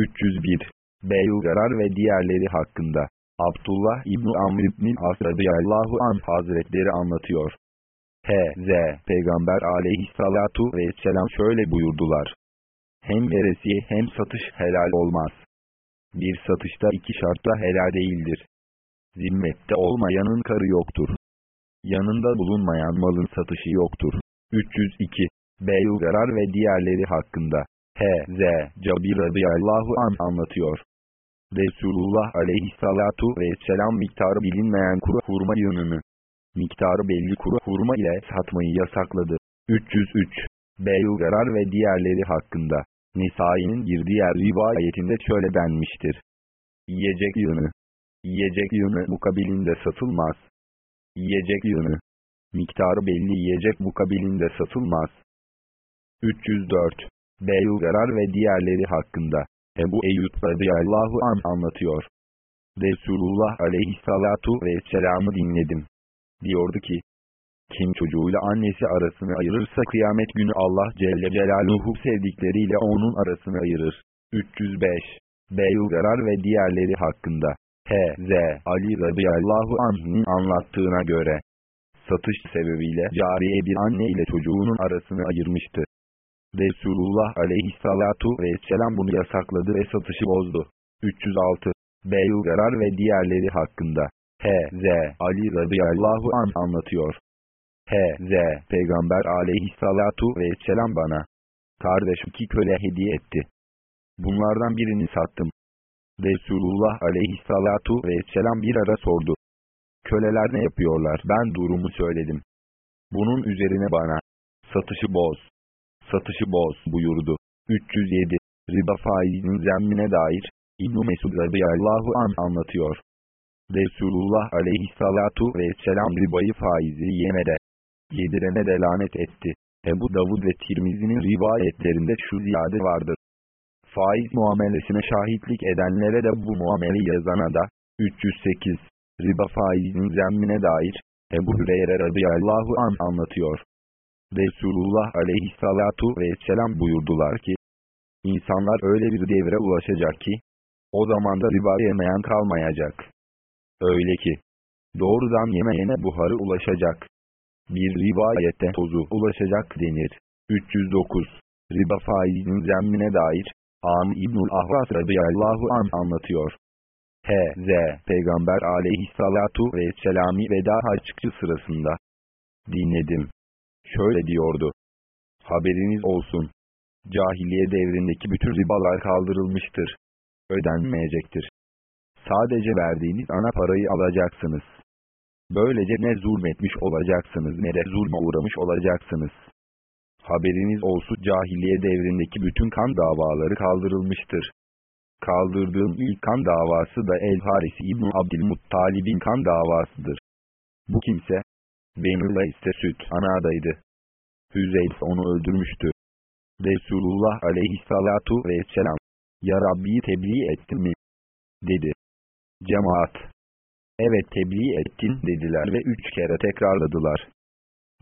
301 Beyugarar ve diğerleri hakkında Abdullah İbni Amr İbni As radıyallahu anh hazretleri anlatıyor. H.Z. Peygamber aleyhissalatu vesselam şöyle buyurdular. Hem veresiye hem satış helal olmaz. Bir satışta iki şartla helal değildir. Zimmette olmayanın karı yoktur. Yanında bulunmayan malın satışı yoktur. 302 Beyugarar ve diğerleri hakkında H.Z. Cabir radıyallahu an anlatıyor. Resulullah aleyhissalatu vesselam miktarı bilinmeyen kuru hurma yığınını, miktarı belli kuru hurma ile satmayı yasakladı. 303 Beyugarar ve diğerleri hakkında Nisai'nin bir diğer rivayetinde şöyle denmiştir. Yiyecek yığını, yiyecek yığını mukabilinde satılmaz. Yiyecek yığını, miktarı belli yiyecek mukabilinde satılmaz. 304 Beyugarar ve diğerleri hakkında Ebu Eyyub radıyallahu an anlatıyor. Resulullah aleyhissalatu vesselam'ı dinledim. Diyordu ki, kim çocuğuyla annesi arasını ayırırsa kıyamet günü Allah Celle Celaluhu sevdikleriyle onun arasını ayırır. 305 Beyugarar ve diğerleri hakkında H.Z. Ali radıyallahu anh'ın anlattığına göre satış sebebiyle cariye bir anne ile çocuğunun arasını ayırmıştı. Resulullah aleyhissalatu vesselam bunu yasakladı ve satışı bozdu. 306 Beyugarar ve diğerleri hakkında H.Z. Ali radıyallahu an anlatıyor. H.Z. Peygamber aleyhissalatu vesselam bana kardeş iki köle hediye etti. Bunlardan birini sattım. Resulullah aleyhissalatu vesselam bir ara sordu. Köleler ne yapıyorlar? Ben durumu söyledim. Bunun üzerine bana satışı boz satışı boz buyurdu. 307 Riba faizinin zemmine dair İbn-i Mesud radıyallahu an anlatıyor. Resulullah aleyhissalatu vesselam ribayı faizi yemede, yedirene de lanet etti. Ebu Davud ve Tirmizi'nin rivayetlerinde şu ziyade vardır. Faiz muamelesine şahitlik edenlere de bu muameleyi yazana da, 308, riba faizinin zemmine dair, Ebu Hüreyre radıyallahu an anlatıyor. Resulullah aleyhissalatu vesselam buyurdular ki, insanlar öyle bir devre ulaşacak ki, o zaman da riba yemeyen kalmayacak. Öyle ki, doğrudan yemeyene buharı ulaşacak. Bir rivayette tozu ulaşacak denir. 309. Riba faizinin zemmine dair, Am İbnül Ahvas radıyallahu an anlatıyor. H.Z. Peygamber aleyhissalatu vesselami veda haccı sırasında dinledim şöyle diyordu. Haberiniz olsun. Cahiliye devrindeki bütün ribalar kaldırılmıştır. Ödenmeyecektir. Sadece verdiğiniz ana parayı alacaksınız. Böylece ne zulmetmiş olacaksınız ne de zulme uğramış olacaksınız. Haberiniz olsun cahiliye devrindeki bütün kan davaları kaldırılmıştır. Kaldırdığım ilk kan davası da El Harisi İbn Abdülmuttalib'in kan davasıdır. Bu kimse, Benula ise süt anadaydı. Hüzeyf onu öldürmüştü. Resulullah aleyhissalatu vesselam, Ya Rabbi'yi tebliğ ettin mi? Dedi. Cemaat. Evet tebliğ ettin dediler ve üç kere tekrarladılar.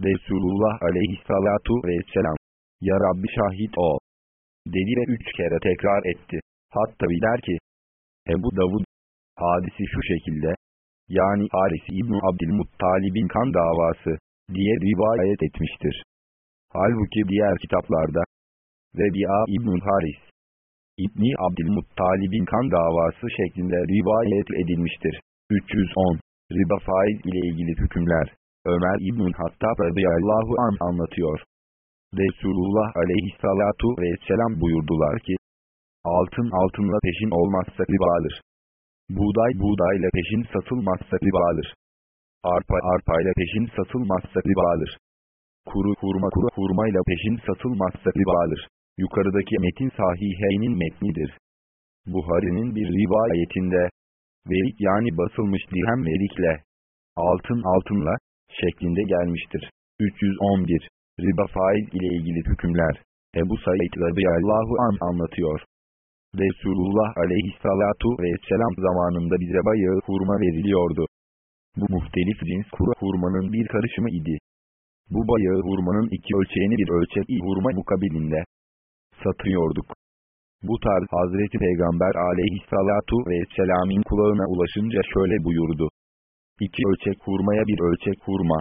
Resulullah aleyhissalatu vesselam, Ya Rabbi şahit ol. Dedi ve üç kere tekrar etti. Hatta der ki, Ebu Davud, hadisi şu şekilde, yani Haris İbni Abdülmuttalib'in kan davası, diye rivayet etmiştir. Halbuki diğer kitaplarda, Rebi'a İbn Haris, İbni Abdülmuttalib'in kan davası şeklinde rivayet edilmiştir. 310. Riba faiz ile ilgili hükümler. Ömer İbn Hattab radıyallahu an anlatıyor. Resulullah aleyhissalatu vesselam buyurdular ki, altın altınla peşin olmazsa ribadır. Buğday buğdayla peşin satılmazsa ribadır. Arpa arpayla peşin satılmazsa ribadır. Kuru hurma kuru hurmayla peşin satılmazsa ribadır. Yukarıdaki metin sahiheynin metnidir. Buhari'nin bir rivayetinde, verik yani basılmış dirhem verikle, altın altınla, şeklinde gelmiştir. 311. Riba faiz ile ilgili hükümler. Ebu Said radıyallahu an anlatıyor. Resulullah aleyhissalatu vesselam zamanında bize bayağı hurma veriliyordu. Bu muhtelif cins kuru hurmanın bir karışımı idi. Bu bayağı hurmanın iki ölçeğini bir ölçek hurma mukabilinde satıyorduk. Bu tarz Hazreti Peygamber aleyhissalatu vesselam'in kulağına ulaşınca şöyle buyurdu. İki ölçek hurmaya bir ölçek hurma.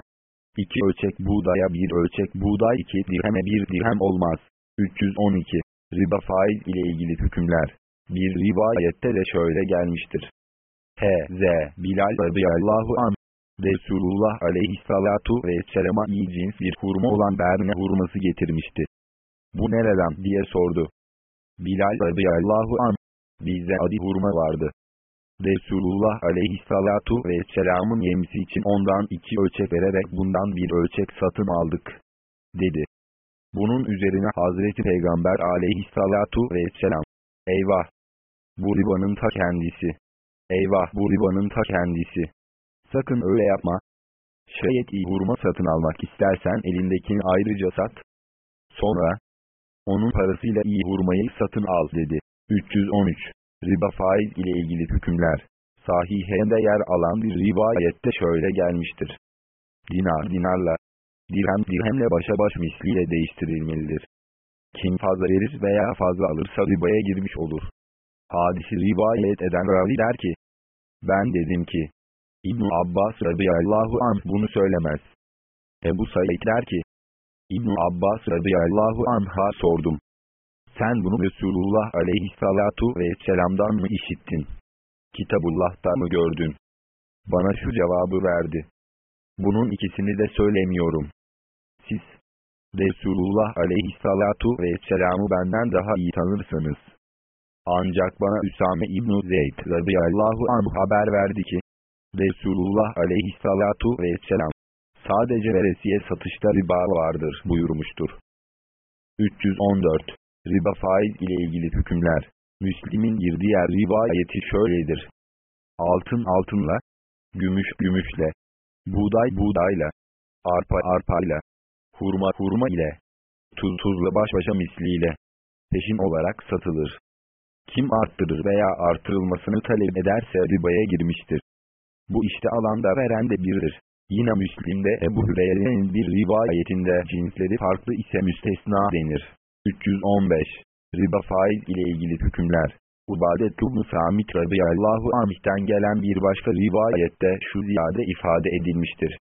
İki ölçek buğdaya bir ölçek buğday iki dirheme bir dirhem olmaz. 312. Riba faiz ile ilgili hükümler. Bir rivayette de şöyle gelmiştir. H.Z. Bilal radıyallahu an. Resulullah aleyhissalatu vesselama iyi cins bir hurma olan berne hurması getirmişti. Bu nereden diye sordu. Bilal radıyallahu an. Bizde adi hurma vardı. Resulullah aleyhissalatu vesselamın yemisi için ondan iki ölçek vererek bundan bir ölçek satın aldık. Dedi. Bunun üzerine Hazreti Peygamber aleyhissalatu vesselam. Eyvah! Bu ribanın ta kendisi. Eyvah bu ribanın ta kendisi. Sakın öyle yapma. Şayet iyi hurma satın almak istersen elindekini ayrıca sat. Sonra, onun parasıyla iyi hurmayı satın al dedi. 313. Riba faiz ile ilgili hükümler. Sahihende yer alan bir rivayette şöyle gelmiştir. Dinar dinarla, dirhem dirhemle başa baş misliyle değiştirilmelidir. Kim fazla verir veya fazla alırsa ribaya girmiş olur. Hadisi rivayet eden ravi der ki, ben dedim ki, ibn Abbas radıyallahu anh bunu söylemez. Ebu Said der ki, ibn Abbas radıyallahu anh'a sordum. Sen bunu Resulullah aleyhissalatu vesselam'dan mı işittin? Kitabullah'ta mı gördün? Bana şu cevabı verdi. Bunun ikisini de söylemiyorum. Resulullah aleyhissalatu vesselam'ı benden daha iyi tanırsınız. Ancak bana Üsame İbn-i Zeyd radıyallahu anh haber verdi ki, Resulullah aleyhissalatu vesselam, sadece veresiye satışta riba vardır buyurmuştur. 314. Riba faiz ile ilgili hükümler. Müslim'in bir diğer rivayeti şöyledir. Altın altınla, gümüş gümüşle, buğday buğdayla, arpa arpayla, hurma hurma ile, tuz tuzla baş başa misliyle, peşin olarak satılır. Kim arttırır veya artırılmasını talep ederse ribaya girmiştir. Bu işte alanda veren de birdir. Yine Müslim'de Ebu Hüreyre'nin bir rivayetinde cinsleri farklı ise müstesna denir. 315. Riba faiz ile ilgili hükümler. Ubadet ibn Samit radıyallahu anh'ten gelen bir başka rivayette şu ziyade ifade edilmiştir.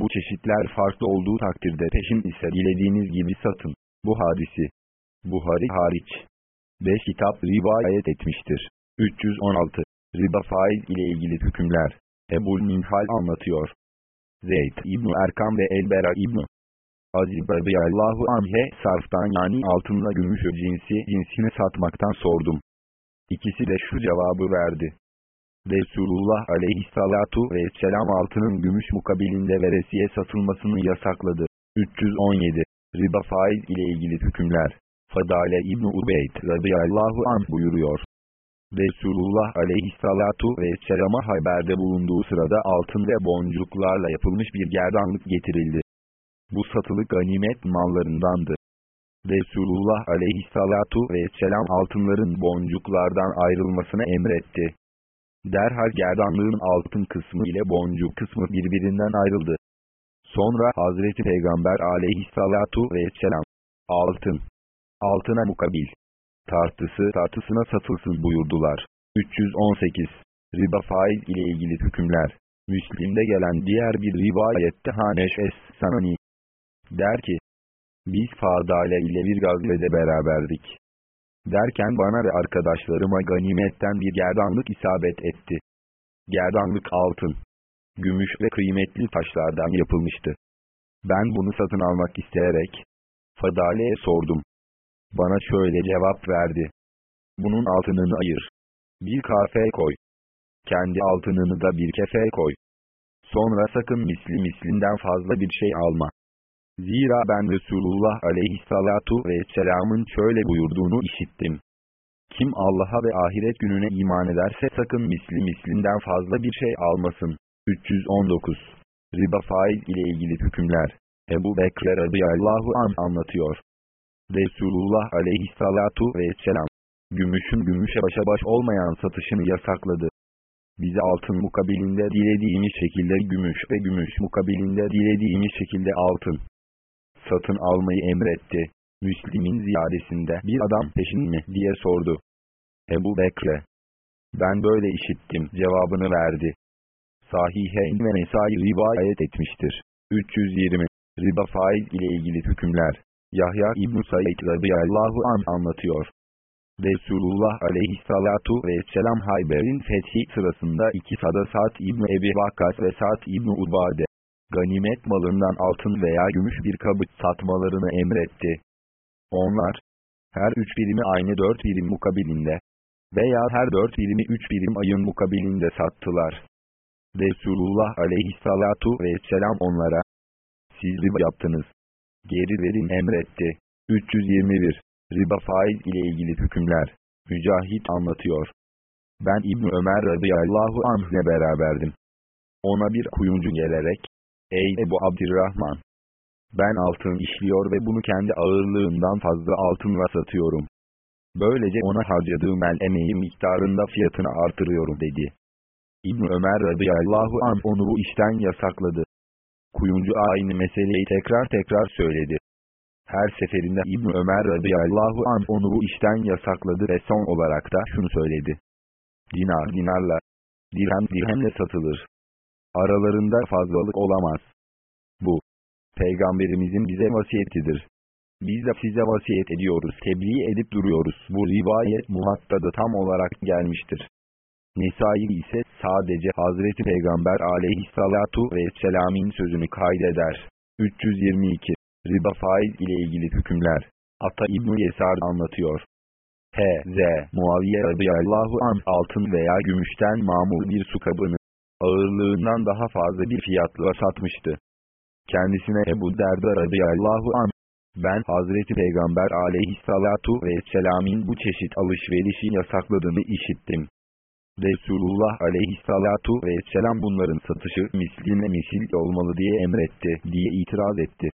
Bu çeşitler farklı olduğu takdirde peşin ise dilediğiniz gibi satın. Bu hadisi. Buhari hariç. 5 kitap rivayet etmiştir. 316. Riba faiz ile ilgili hükümler. Ebul Minhal anlatıyor. Zeyd İbni Erkam ve Elbera İbni Azib radıyallahu anh'e sarftan yani altınla gümüş cinsi cinsini satmaktan sordum. İkisi de şu cevabı verdi. Resulullah aleyhissalatu vesselam altının gümüş mukabilinde veresiye satılmasını yasakladı. 317. Riba faiz ile ilgili hükümler. Fadale İbni Ubeyd radıyallahu anh buyuruyor. Resulullah aleyhissalatu vesselama haberde bulunduğu sırada altın ve boncuklarla yapılmış bir gerdanlık getirildi. Bu satılık ganimet mallarındandı. Resulullah aleyhissalatu vesselam altınların boncuklardan ayrılmasını emretti. Derhal gerdanlığın altın kısmı ile boncuk kısmı birbirinden ayrıldı. Sonra Hazreti Peygamber aleyhissalatu vesselam, altın, altına mukabil, tartısı tartısına satılsın buyurdular. 318. Riba faiz ile ilgili hükümler. Müslim'de gelen diğer bir rivayette Haneş Es-Sanani der ki, biz Fadale ile bir gazvede beraberdik. Derken bana ve arkadaşlarıma ganimetten bir gerdanlık isabet etti. Gerdanlık altın, gümüş ve kıymetli taşlardan yapılmıştı. Ben bunu satın almak isteyerek, Fadale'ye sordum. Bana şöyle cevap verdi. Bunun altınını ayır. Bir kafe koy. Kendi altınını da bir kefe koy. Sonra sakın misli mislinden fazla bir şey alma. Zira ben Resulullah aleyhissalatu vesselamın şöyle buyurduğunu işittim. Kim Allah'a ve ahiret gününe iman ederse sakın misli mislinden fazla bir şey almasın. 319. Riba faiz ile ilgili hükümler. Ebu Bekir radıyallahu an anlatıyor. Resulullah aleyhissalatu vesselam, gümüşün gümüşe başa baş olmayan satışını yasakladı. Bize altın mukabilinde dilediğimiz şekilde gümüş ve gümüş mukabilinde dilediğimiz şekilde altın satın almayı emretti. Müslim'in ziyadesinde bir adam peşin mi diye sordu. Ebu Bekre. Ben böyle işittim cevabını verdi. Sahiheyn ve Nesai rivayet etmiştir. 320. Riba faiz ile ilgili hükümler. Yahya İbn-i Said radıyallahu an anlatıyor. Resulullah aleyhissalatu vesselam Hayber'in fethi sırasında iki sada Sa'd İbn Ebi Vakkas ve Sa'd İbn Ubade, ganimet malından altın veya gümüş bir kabıt satmalarını emretti. Onlar, her üç birimi aynı dört birim mukabilinde veya her dört birimi üç birim ayın mukabilinde sattılar. Resulullah aleyhissalatu vesselam onlara, siz riba yaptınız. Geri verin emretti. 321. Riba faiz ile ilgili hükümler. Mücahit anlatıyor. Ben İbn Ömer radıyallahu anh'le beraberdim. Ona bir kuyumcu gelerek, Ey Ebu Abdirrahman! Ben altın işliyor ve bunu kendi ağırlığından fazla altınla satıyorum. Böylece ona harcadığım el emeği miktarında fiyatını artırıyorum dedi. İbn Ömer radıyallahu anh onu bu işten yasakladı. Kuyumcu aynı meseleyi tekrar tekrar söyledi. Her seferinde İbn Ömer radıyallahu anh onu bu işten yasakladı ve son olarak da şunu söyledi. Dinar dinarla, dirhem dirhemle satılır. Aralarında fazlalık olamaz. Bu, Peygamberimizin bize vasiyetidir. Biz de size vasiyet ediyoruz, tebliğ edip duruyoruz. Bu rivayet muhattada tam olarak gelmiştir. Nisai ise sadece Hazreti Peygamber aleyhissalatu vesselam'in sözünü kaydeder. 322. Riba faiz ile ilgili hükümler. Ata İbn-i Yesar anlatıyor. H.Z. Muaviye radıyallahu an altın veya gümüşten mamur bir su kabını ağırlığından daha fazla bir fiyatla satmıştı. Kendisine Ebu Derda radıyallahu an ben Hazreti Peygamber aleyhissalatu vesselam'in bu çeşit alışverişi yasakladığını işittim. Resulullah aleyhissalatu vesselam bunların satışı misline misil olmalı diye emretti diye itiraz etti.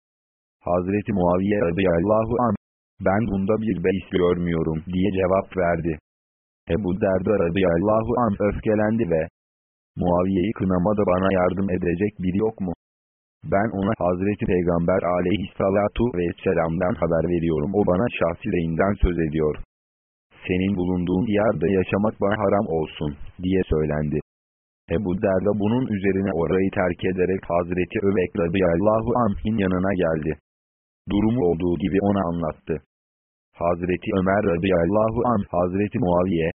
Hazreti Muaviye radıyallahu an ben bunda bir beis görmüyorum diye cevap verdi. Ebu Derda radıyallahu an öfkelendi ve Muaviye'yi kınamada bana yardım edecek biri yok mu? Ben ona Hazreti Peygamber aleyhissalatu vesselam'dan haber veriyorum o bana şahsi reyinden söz ediyor senin bulunduğun yerde yaşamak bana haram olsun, diye söylendi. Ebu Derda bunun üzerine orayı terk ederek Hazreti Öbek radıyallahu anh'in yanına geldi. Durumu olduğu gibi ona anlattı. Hazreti Ömer radıyallahu anh Hazreti Muaviye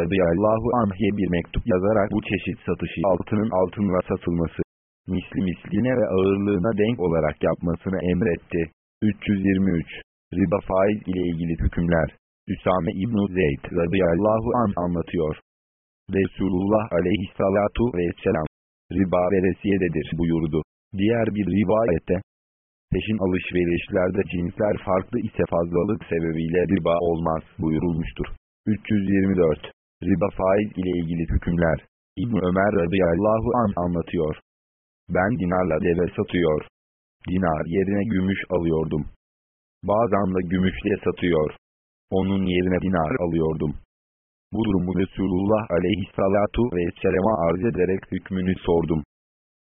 radıyallahu anh'ye bir mektup yazarak bu çeşit satışı altının altınla satılması, misli misline ve ağırlığına denk olarak yapmasını emretti. 323. Riba faiz ile ilgili hükümler Üsame İbn-i Zeyd radıyallahu an anlatıyor. Resulullah aleyhissalatu vesselam, riba veresiyededir buyurdu. Diğer bir rivayette, peşin alışverişlerde cinsler farklı ise fazlalık sebebiyle riba olmaz buyurulmuştur. 324. Riba faiz ile ilgili hükümler. İbn Ömer radıyallahu an anlatıyor. Ben dinarla deve satıyor. Dinar yerine gümüş alıyordum. Bazen de gümüşle satıyor. Onun yerine dinar alıyordum. Bu durumu Resulullah aleyhissalatu vesselam'a arz ederek hükmünü sordum.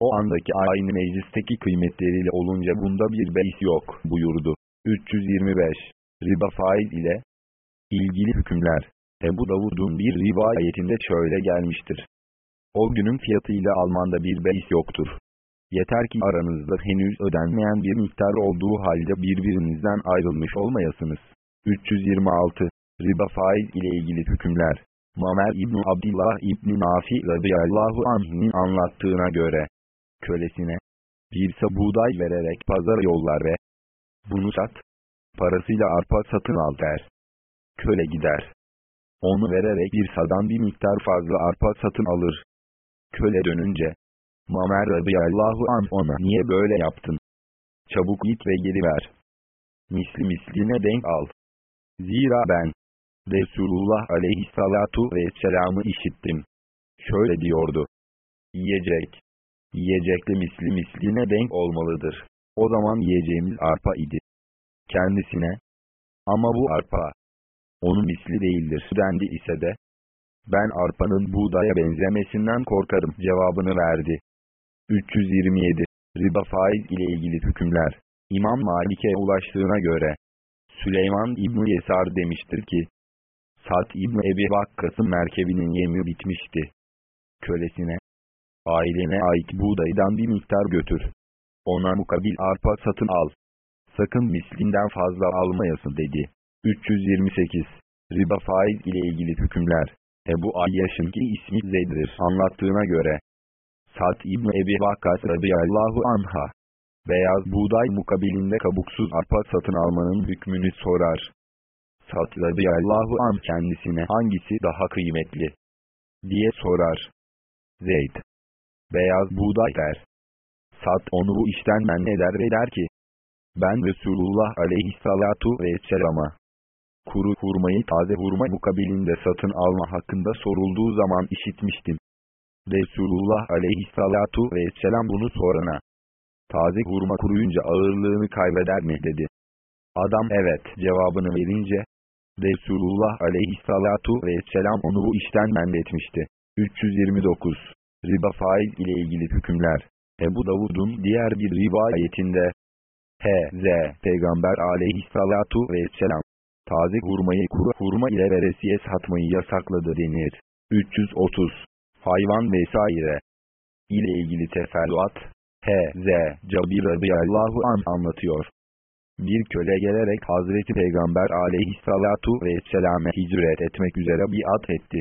O andaki aynı meclisteki kıymetleriyle olunca bunda bir beis yok buyurdu. 325. Riba faiz ile ilgili hükümler. Ebu Davud'un bir rivayetinde şöyle gelmiştir. O günün fiyatıyla Alman'da bir beis yoktur. Yeter ki aranızda henüz ödenmeyen bir miktar olduğu halde birbirinizden ayrılmış olmayasınız. 326. Riba faiz ile ilgili hükümler. Mamer İbni Abdullah İbni Nafi radıyallahu anh'in anlattığına göre, kölesine, bir buğday vererek pazara yollar ve, bunu sat, parasıyla arpa satın al der. Köle gider. Onu vererek bir sadan bir miktar fazla arpa satın alır. Köle dönünce, Mamer radıyallahu anh ona niye böyle yaptın? Çabuk git ve geri ver. Misli misline denk al. Zira ben, Resulullah aleyhissalatu vesselam'ı işittim. Şöyle diyordu. Yiyecek. Yiyecekle misli misline denk olmalıdır. O zaman yiyeceğimiz arpa idi. Kendisine. Ama bu arpa. Onun misli değildir dendi ise de. Ben arpanın buğdaya benzemesinden korkarım cevabını verdi. 327. Riba faiz ile ilgili hükümler. İmam Malik'e ulaştığına göre, Süleyman İbni Yesar demiştir ki, Sa'd İbni Ebi Vakkas'ın merkebinin yemi bitmişti. Kölesine, ailene ait buğdaydan bir miktar götür. Ona mukabil arpa satın al. Sakın mislinden fazla almayasın dedi. 328. Riba faiz ile ilgili hükümler. Ebu Ayyaş'ın ki ismi Zeyd'dir anlattığına göre. Sa'd İbni Ebi Vakkas radıyallahu anha. Beyaz buğday mukabilinde kabuksuz arpa satın almanın hükmünü sorar. Sa'd radıyallahu anh kendisine hangisi daha kıymetli? diye sorar. Zeyd. Beyaz buğday der. Sa'd onu bu işten men eder ve der ki, ben Resulullah aleyhissalatu vesselama, kuru hurmayı taze hurma mukabilinde satın alma hakkında sorulduğu zaman işitmiştim. Resulullah aleyhissalatu vesselam bunu sorana, taze hurma kuruyunca ağırlığını kaybeder mi dedi. Adam evet cevabını verince, Resulullah aleyhissalatu vesselam onu bu işten mendetmişti. 329. Riba faiz ile ilgili hükümler. Ebu Davud'un diğer bir rivayetinde, H.Z. Peygamber aleyhissalatu vesselam, taze hurmayı kuru hurma ile veresiye satmayı yasakladı denir. 330. Hayvan vesaire ile ilgili teferruat, H.Z. Cabir radıyallahu an anlatıyor. Bir köle gelerek Hazreti Peygamber aleyhissalatu vesselame hicret etmek üzere biat etti.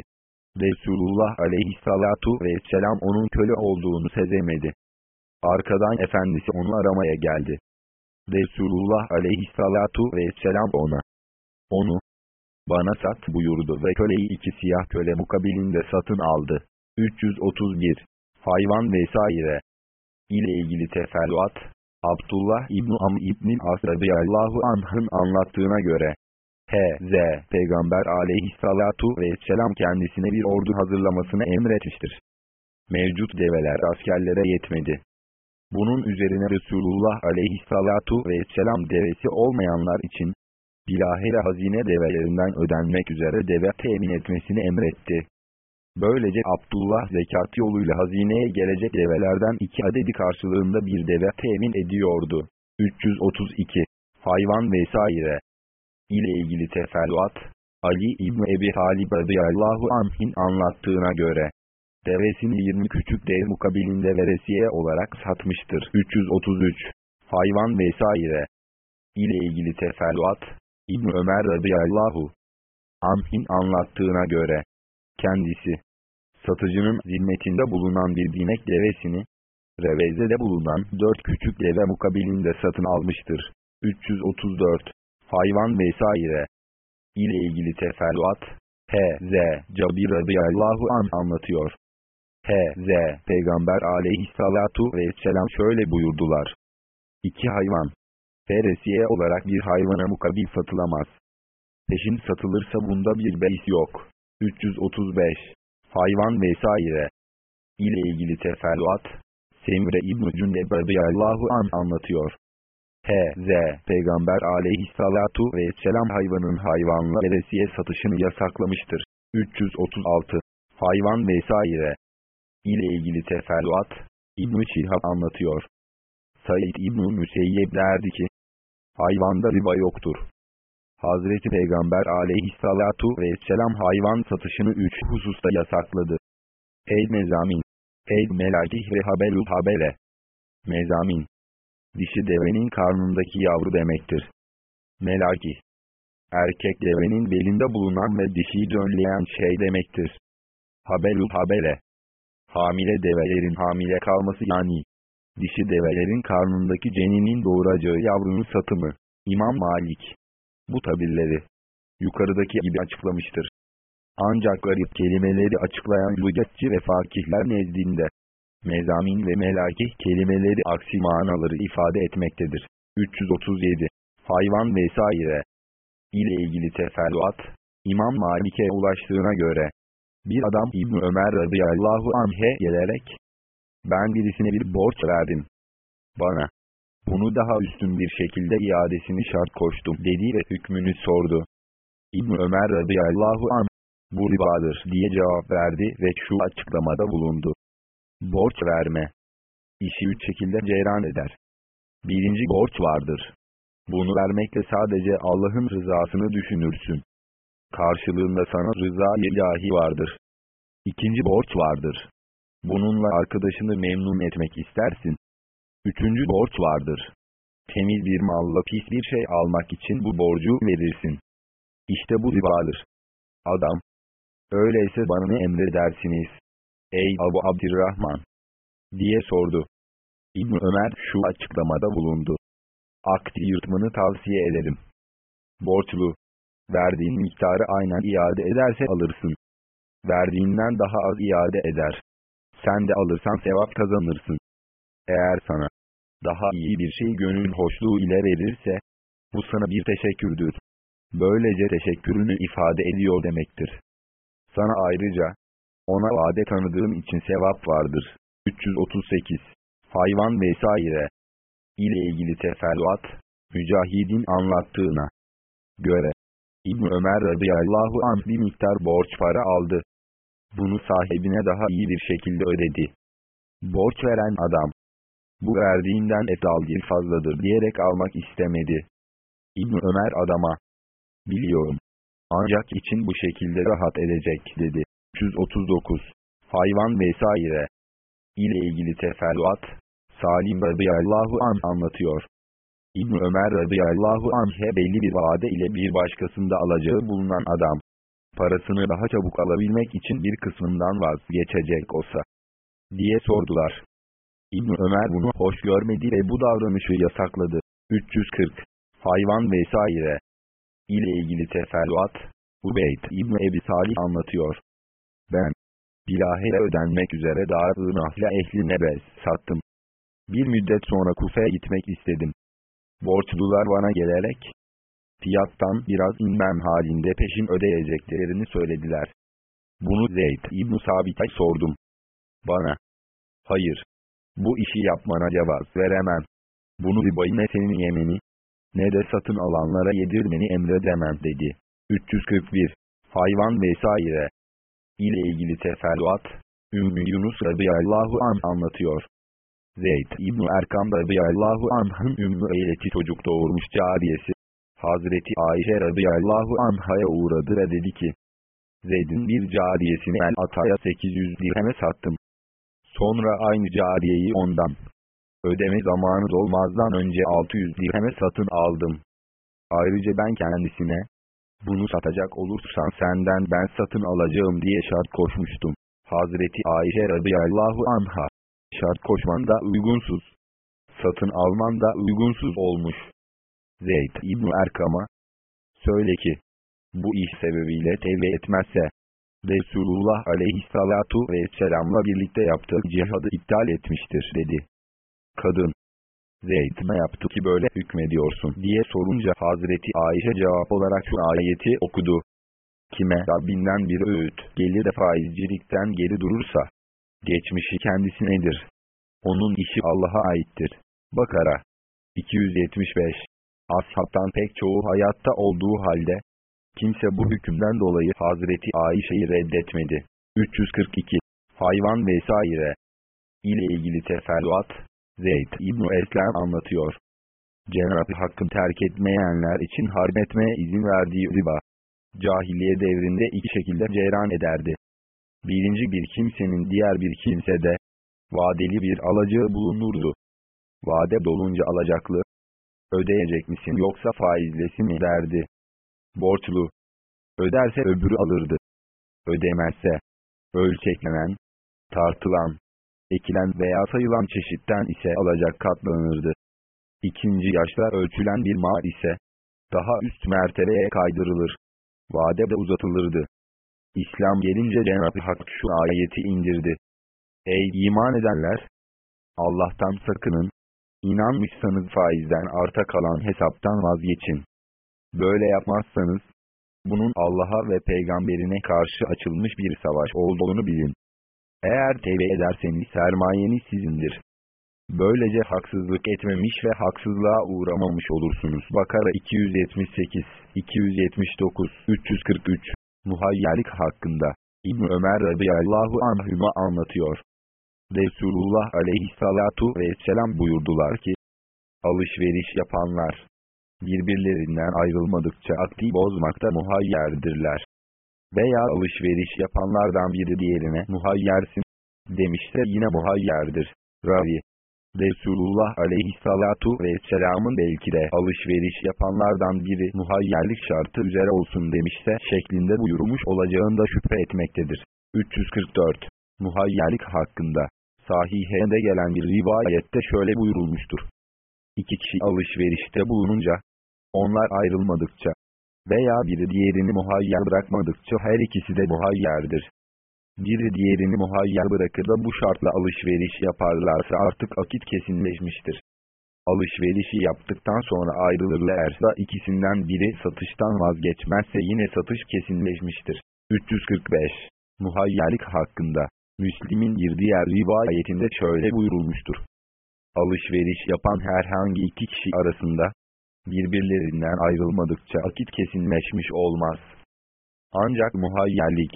Resulullah aleyhissalatu vesselam onun köle olduğunu sezemedi. Arkadan efendisi onu aramaya geldi. Resulullah aleyhissalatu vesselam ona, onu, bana sat buyurdu ve köleyi iki siyah köle mukabilinde satın aldı. 331. Hayvan vesaire ile ilgili teferruat, Abdullah İbni Am İbni As radıyallahu anh'ın anlattığına göre, H.Z. Peygamber aleyhissalatu vesselam kendisine bir ordu hazırlamasını emretmiştir. Mevcut develer askerlere yetmedi. Bunun üzerine Resulullah aleyhissalatu vesselam devesi olmayanlar için, bilahare hazine develerinden ödenmek üzere deve temin etmesini emretti. Böylece Abdullah zekat yoluyla hazineye gelecek develerden iki adedi karşılığında bir deve temin ediyordu. 332. Hayvan vesaire ile ilgili teferruat, Ali İbni Ebi Talib radıyallahu anh'in anlattığına göre, devesini 20 küçük dev mukabilinde veresiye olarak satmıştır. 333. Hayvan vesaire ile ilgili teferruat, İbn Ömer radıyallahu anh'in anlattığına göre, kendisi, satıcının zimmetinde bulunan bir binek devesini, revezede bulunan dört küçük deve mukabilinde satın almıştır. 334. Hayvan vesaire ile ilgili teferruat, H.Z. Cabir radıyallahu an anlatıyor. H.Z. Peygamber aleyhissalatu vesselam şöyle buyurdular. İki hayvan. Feresiye olarak bir hayvana mukabil satılamaz. Peşin satılırsa bunda bir beis yok. 335. Hayvan vesaire ile ilgili teferruat, Semre İbn-i Cündeb radıyallahu an anlatıyor. H.Z. Peygamber aleyhissalatu vesselam hayvanın hayvanla veresiye satışını yasaklamıştır. 336. Hayvan vesaire ile ilgili teferruat, İbn-i anlatıyor. Said İbn-i derdi ki, hayvanda riba yoktur. Hazreti Peygamber aleyhissalatu vesselam hayvan satışını üç hususta yasakladı. Eyd mezamin, eyd melakih ve habelul habele. Mezamin, dişi devenin karnındaki yavru demektir. Melakih, erkek devenin belinde bulunan ve dişiyi dönleyen şey demektir. Habelul habele, hamile develerin hamile kalması yani, dişi develerin karnındaki ceninin doğuracağı yavrunun satımı. İmam Malik, bu tabirleri, yukarıdaki gibi açıklamıştır. Ancak garip kelimeleri açıklayan lügatçı ve fakihler nezdinde, mezamin ve melakih kelimeleri aksi manaları ifade etmektedir. 337. Hayvan vesaire ile ilgili teferruat, İmam Malik'e ulaştığına göre, bir adam İbn Ömer radıyallahu anh'e gelerek, ben birisine bir borç verdim. Bana, bunu daha üstün bir şekilde iadesini şart koştum dedi ve hükmünü sordu. İbn Ömer radıyallahu anh, bu ribadır diye cevap verdi ve şu açıklamada bulundu. Borç verme. İşi üç şekilde ceyran eder. Birinci borç vardır. Bunu vermekle sadece Allah'ın rızasını düşünürsün. Karşılığında sana rıza ilahi vardır. İkinci borç vardır. Bununla arkadaşını memnun etmek istersin. Üçüncü borç vardır. Temiz bir malla pis bir şey almak için bu borcu verirsin. İşte bu ribadır. Adam. Öyleyse bana ne emredersiniz? Ey Abu Abdirrahman! diye sordu. İbn Ömer şu açıklamada bulundu. Akdi yırtmanı tavsiye ederim. Borçlu. Verdiğin miktarı aynen iade ederse alırsın. Verdiğinden daha az iade eder. Sen de alırsan sevap kazanırsın. Eğer sana daha iyi bir şey gönül hoşluğu ile verirse, bu sana bir teşekkürdür. Böylece teşekkürünü ifade ediyor demektir. Sana ayrıca, ona vade tanıdığın için sevap vardır. 338 Hayvan vesaire ile ilgili teferruat, Mücahid'in anlattığına göre, İbn Ömer radıyallahu anh bir miktar borç para aldı. Bunu sahibine daha iyi bir şekilde ödedi. Borç veren adam, bu verdiğinden efdaldir fazladır diyerek almak istemedi. İbn Ömer adama, biliyorum. Ancak için bu şekilde rahat edecek dedi. 339 Hayvan vesaire ile ilgili teferruat, Salim radıyallahu an anlatıyor. İbn Ömer radıyallahu anh'e belli bir vade ile bir başkasında alacağı bulunan adam, parasını daha çabuk alabilmek için bir kısmından vazgeçecek olsa, diye sordular. İbn Ömer bunu hoş görmedi ve bu davranışı yasakladı. 340 Hayvan vesaire ile ilgili teferruat, Ubeyd İbn Ebi Salih anlatıyor. Ben, Bilahe'ye ödenmek üzere Dar-ı Nahle ehli Nebez sattım. Bir müddet sonra Kufe'ye gitmek istedim. Borçlular bana gelerek, fiyattan biraz inmem halinde peşin ödeyeceklerini söylediler. Bunu Zeyd İbn Sabit'e sordum. Bana, hayır, bu işi yapmana cevaz veremem. Bunu ribayı ne senin yemeni, ne de satın alanlara yedirmeni emredemem dedi. 341 Hayvan vesaire ile ilgili teferruat, Ümmü Yunus radıyallahu an anlatıyor. Zeyd İbn Erkam radıyallahu anh'ın Ümmü Eyleti çocuk doğurmuş cariyesi. Hazreti Ayşe radıyallahu anh'a uğradı ve dedi ki, Zeyd'in bir cariyesini el ataya 800 dirheme sattım. Sonra aynı cariyeyi ondan. Ödeme zamanı dolmazdan önce 600 dirheme satın aldım. Ayrıca ben kendisine, bunu satacak olursan senden ben satın alacağım diye şart koşmuştum. Hazreti Ayşe radıyallahu anha, şart koşman da uygunsuz. Satın alman da uygunsuz olmuş. Zeyd İbn Erkam'a, söyle ki, bu iş sebebiyle tevbe etmezse, Resulullah aleyhissalatu vesselamla birlikte yaptığı cihadı iptal etmiştir dedi. Kadın, Zeyd ne yaptı ki böyle hükmediyorsun diye sorunca Hazreti Ayşe cevap olarak şu ayeti okudu. Kime Rabbinden bir öğüt gelir de faizcilikten geri durursa, geçmişi kendisinedir. Onun işi Allah'a aittir. Bakara 275 Ashabtan pek çoğu hayatta olduğu halde, kimse bu hükümden dolayı Hazreti Ayşe'yi reddetmedi. 342 Hayvan vesaire ile ilgili teferruat, Zeyd İbn Eslem anlatıyor. Cenab-ı Hakk'ın terk etmeyenler için harp etmeye izin verdiği riba, cahiliye devrinde iki şekilde cereyan ederdi. Birinci bir kimsenin diğer bir kimsede, vadeli bir alacağı bulunurdu. Vade dolunca alacaklı, ödeyecek misin yoksa faizlesi mi derdi. Borçlu, öderse öbürü alırdı. Ödemezse, ölçeklenen, tartılan, ekilen veya sayılan çeşitten ise alacak katlanırdı. İkinci yaşta ölçülen bir mal ise, daha üst mertebeye kaydırılır. Vade de uzatılırdı. İslam gelince Cenab-ı Hak şu ayeti indirdi. Ey iman edenler! Allah'tan sakının. İnanmışsanız faizden arta kalan hesaptan vazgeçin. Böyle yapmazsanız, bunun Allah'a ve peygamberine karşı açılmış bir savaş olduğunu bilin. Eğer tevbe ederseniz sermayeniz sizindir. Böylece haksızlık etmemiş ve haksızlığa uğramamış olursunuz. Bakara 278, 279, 343 Muhayyerlik hakkında İbn Ömer radıyallahu anhüma anlatıyor. Resulullah aleyhissalatu vesselam buyurdular ki, Alışveriş yapanlar, birbirlerinden ayrılmadıkça akdi bozmakta muhayyerdirler. Veya alışveriş yapanlardan biri diğerine muhayyersin demişse yine muhayyerdir. Ravi Resulullah aleyhissalatu vesselamın belki de alışveriş yapanlardan biri muhayyerlik şartı üzere olsun demişse şeklinde buyurmuş olacağında şüphe etmektedir. 344 Muhayyerlik hakkında Sahihede gelen bir rivayette şöyle buyurulmuştur. İki kişi alışverişte bulununca, onlar ayrılmadıkça veya biri diğerini muhayyer bırakmadıkça her ikisi de muhayyerdir. Biri diğerini muhayyer bırakır da bu şartla alışveriş yaparlarsa artık akit kesinleşmiştir. Alışverişi yaptıktan sonra ayrılırlarsa ikisinden biri satıştan vazgeçmezse yine satış kesinleşmiştir. 345 Muhayyerlik hakkında Müslim'in bir diğer rivayetinde şöyle buyurulmuştur. Alışveriş yapan herhangi iki kişi arasında birbirlerinden ayrılmadıkça akit kesinleşmiş olmaz. Ancak muhayyerlik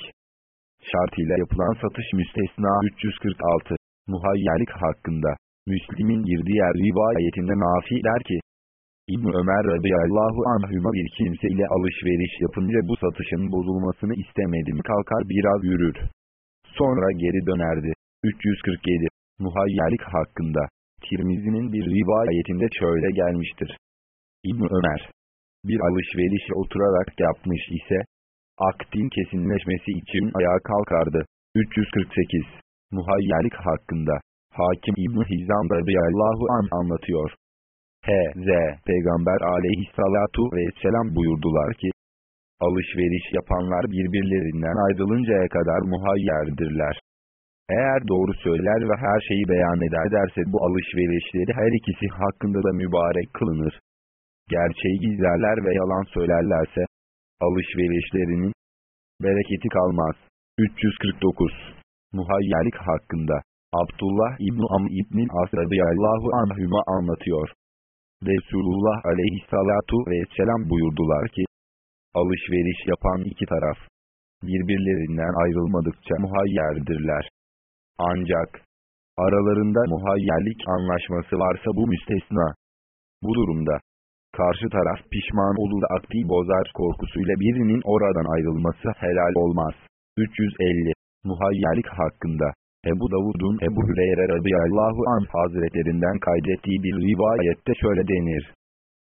şartıyla yapılan satış müstesna 346 muhayyerlik hakkında Müslim'in bir diğer rivayetinde Nafi der ki İbn Ömer radıyallahu anhüma bir kimse ile alışveriş yapınca bu satışın bozulmasını istemedim kalkar biraz yürür. Sonra geri dönerdi. 347 Muhayyerlik hakkında Tirmizi'nin bir rivayetinde şöyle gelmiştir. İbn Ömer bir alışverişe oturarak yapmış ise akdin kesinleşmesi için ayağa kalkardı. 348 Muhayyerlik hakkında Hakim İbn Hizam radıyallahu an anlatıyor. H.Z. Peygamber aleyhissalatu vesselam buyurdular ki, Alışveriş yapanlar birbirlerinden ayrılıncaya kadar muhayyerdirler. Eğer doğru söyler ve her şeyi beyan ederse bu alışverişleri her ikisi hakkında da mübarek kılınır. Gerçeği gizlerler ve yalan söylerlerse, alışverişlerinin bereketi kalmaz. 349 Muhayyerlik hakkında Abdullah İbn Am İbn As radıyallahu anhüma anlatıyor. Resulullah aleyhissalatu vesselam buyurdular ki, alışveriş yapan iki taraf, birbirlerinden ayrılmadıkça muhayyerdirler. Ancak, aralarında muhayyerlik anlaşması varsa bu müstesna. Bu durumda, karşı taraf pişman olur akdi bozar korkusuyla birinin oradan ayrılması helal olmaz. 350 Muhayyerlik hakkında Ebu Davud'un Ebu Hüreyre radıyallahu anh hazretlerinden kaydettiği bir rivayette şöyle denir.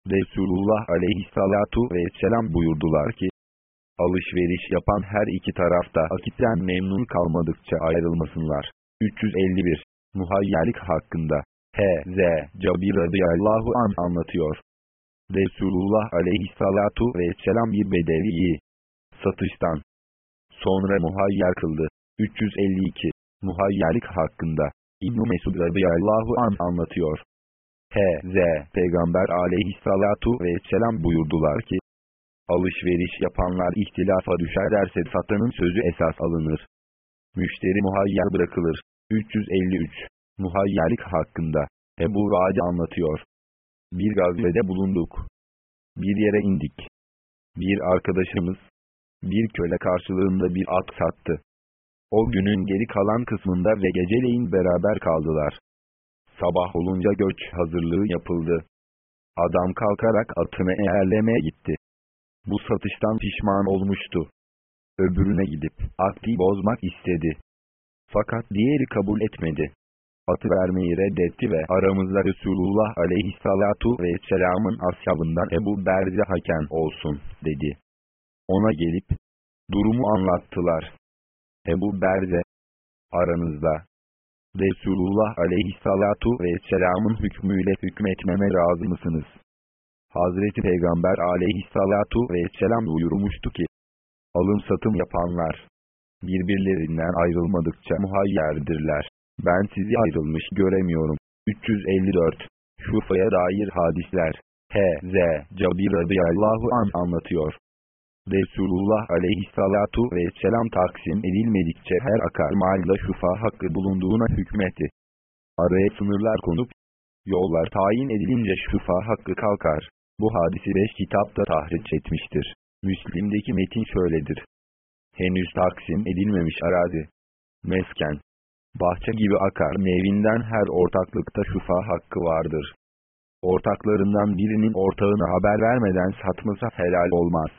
Resulullah aleyhissalatu vesselam buyurdular ki, alışveriş yapan her iki tarafta akitten memnun kalmadıkça ayrılmasınlar. 351 Muhayyerlik hakkında H.Z. Cabir radıyallahu an anlatıyor. Resulullah aleyhissalatu vesselam bir bedeviyi satıştan sonra muhayyer kıldı. 352 Muhayyerlik hakkında İbn-i Mesud radıyallahu an anlatıyor. H.Z. Peygamber aleyhissalatu vesselam buyurdular ki, Alışveriş yapanlar ihtilafa düşerlerse satanın sözü esas alınır. Müşteri muhayyer bırakılır. 353 Muhayyerlik hakkında Ebu Radi anlatıyor. Bir gazvede bulunduk. Bir yere indik. Bir arkadaşımız, bir köle karşılığında bir at sattı. O günün geri kalan kısmında ve geceleyin beraber kaldılar. Sabah olunca göç hazırlığı yapıldı. Adam kalkarak atını eğerlemeye gitti. Bu satıştan pişman olmuştu. Öbürüne gidip akdi bozmak istedi. Fakat diğeri kabul etmedi atı vermeyi reddetti ve aramızda Resulullah aleyhissalatu vesselamın ashabından Ebu Berze hakem olsun dedi. Ona gelip durumu anlattılar. Ebu Berze aranızda Resulullah aleyhissalatu vesselamın hükmüyle hükmetmeme razı mısınız? Hazreti Peygamber aleyhissalatu vesselam buyurmuştu ki, alım satım yapanlar, birbirlerinden ayrılmadıkça muhayyerdirler. Ben sizi ayrılmış göremiyorum. 354 Şufa'ya dair hadisler H.Z. Cabir radıyallahu an anlatıyor. Resulullah aleyhissalatu vesselam taksim edilmedikçe her akar malda şufa hakkı bulunduğuna hükmetti. Araya sınırlar konup, yollar tayin edilince şufa hakkı kalkar. Bu hadisi beş kitapta tahriç etmiştir. Müslim'deki metin şöyledir. Henüz taksim edilmemiş arazi, mesken, bahçe gibi akar nevinden her ortaklıkta şufa hakkı vardır. Ortaklarından birinin ortağına haber vermeden satması helal olmaz.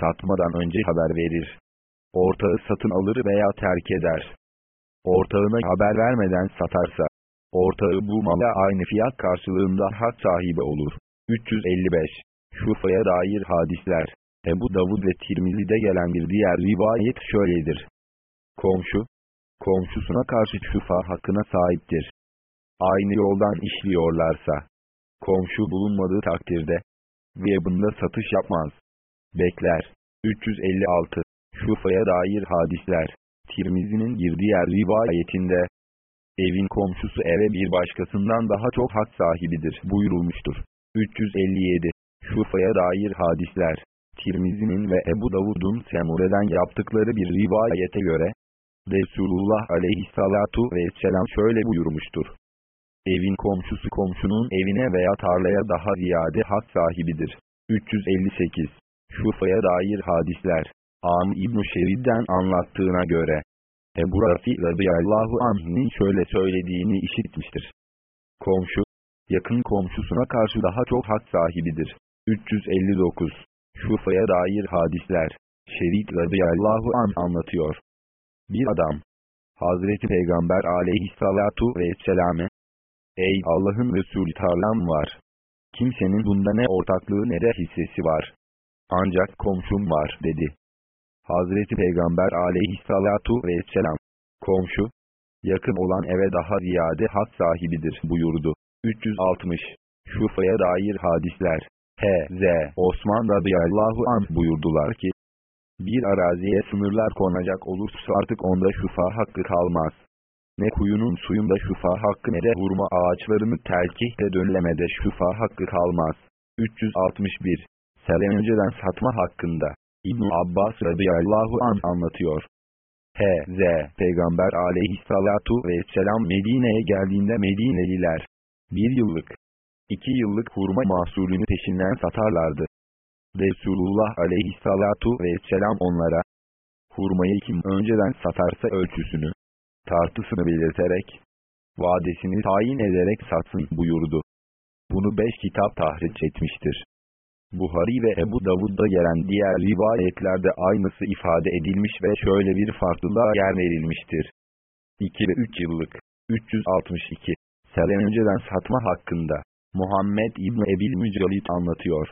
Satmadan önce haber verir. Ortağı satın alır veya terk eder. Ortağına haber vermeden satarsa, ortağı bu mala aynı fiyat karşılığında hak sahibi olur. 355. Şufa'ya dair hadisler. Ebu Davud ve Tirmizi'de gelen bir diğer rivayet şöyledir. Komşu, komşusuna karşı şufa hakkına sahiptir. Aynı yoldan işliyorlarsa, komşu bulunmadığı takdirde, vebında satış yapmaz. Bekler. 356. Şufa'ya dair hadisler. Tirmizi'nin bir diğer rivayetinde, evin komşusu eve bir başkasından daha çok hak sahibidir buyurulmuştur. 357. Şufa'ya dair hadisler. Tirmizi'nin ve Ebu Davud'un Semure'den yaptıkları bir rivayete göre, Resulullah aleyhissalatu vesselam şöyle buyurmuştur. Evin komşusu komşunun evine veya tarlaya daha ziyade hak sahibidir. 358. Şufa'ya dair hadisler. Am İbn-i Şerid'den anlattığına göre, Ebu Rafi radıyallahu anh'nin şöyle söylediğini işitmiştir. Komşu, yakın komşusuna karşı daha çok hak sahibidir. 359. Şufa'ya dair hadisler. Şerik radıyallahu an anlatıyor. Bir adam, Hazreti Peygamber aleyhissalatu vesselame, Ey Allah'ın Resulü tarlam var. Kimsenin bunda ne ortaklığı ne de hissesi var. Ancak komşum var dedi. Hazreti Peygamber aleyhissalatu vesselam, komşu, yakın olan eve daha ziyade hak sahibidir buyurdu. 360. Şufa'ya dair hadisler. H.Z. Osman radıyallahu anh buyurdular ki, bir araziye sınırlar konacak olursa artık onda şufa hakkı kalmaz. Ne kuyunun suyunda şufa hakkı ne de hurma ağaçlarını telkihte dönülemede şufa hakkı kalmaz. 361. Selen önceden satma hakkında. ibn Abbas radıyallahu an anlatıyor. H.Z. Peygamber aleyhissalatu vesselam Medine'ye geldiğinde Medineliler, bir yıllık, iki yıllık hurma mahsulünü peşinden satarlardı. Resulullah aleyhissalatu vesselam onlara, hurmayı kim önceden satarsa ölçüsünü, tartısını belirterek, vadesini tayin ederek satsın buyurdu. Bunu beş kitap tahriç etmiştir. Buhari ve Ebu Davud'da gelen diğer rivayetlerde aynısı ifade edilmiş ve şöyle bir farklılığa yer verilmiştir. 2 ve 3 yıllık 362 Selen önceden satma hakkında Muhammed İbni Ebil Mücalit anlatıyor.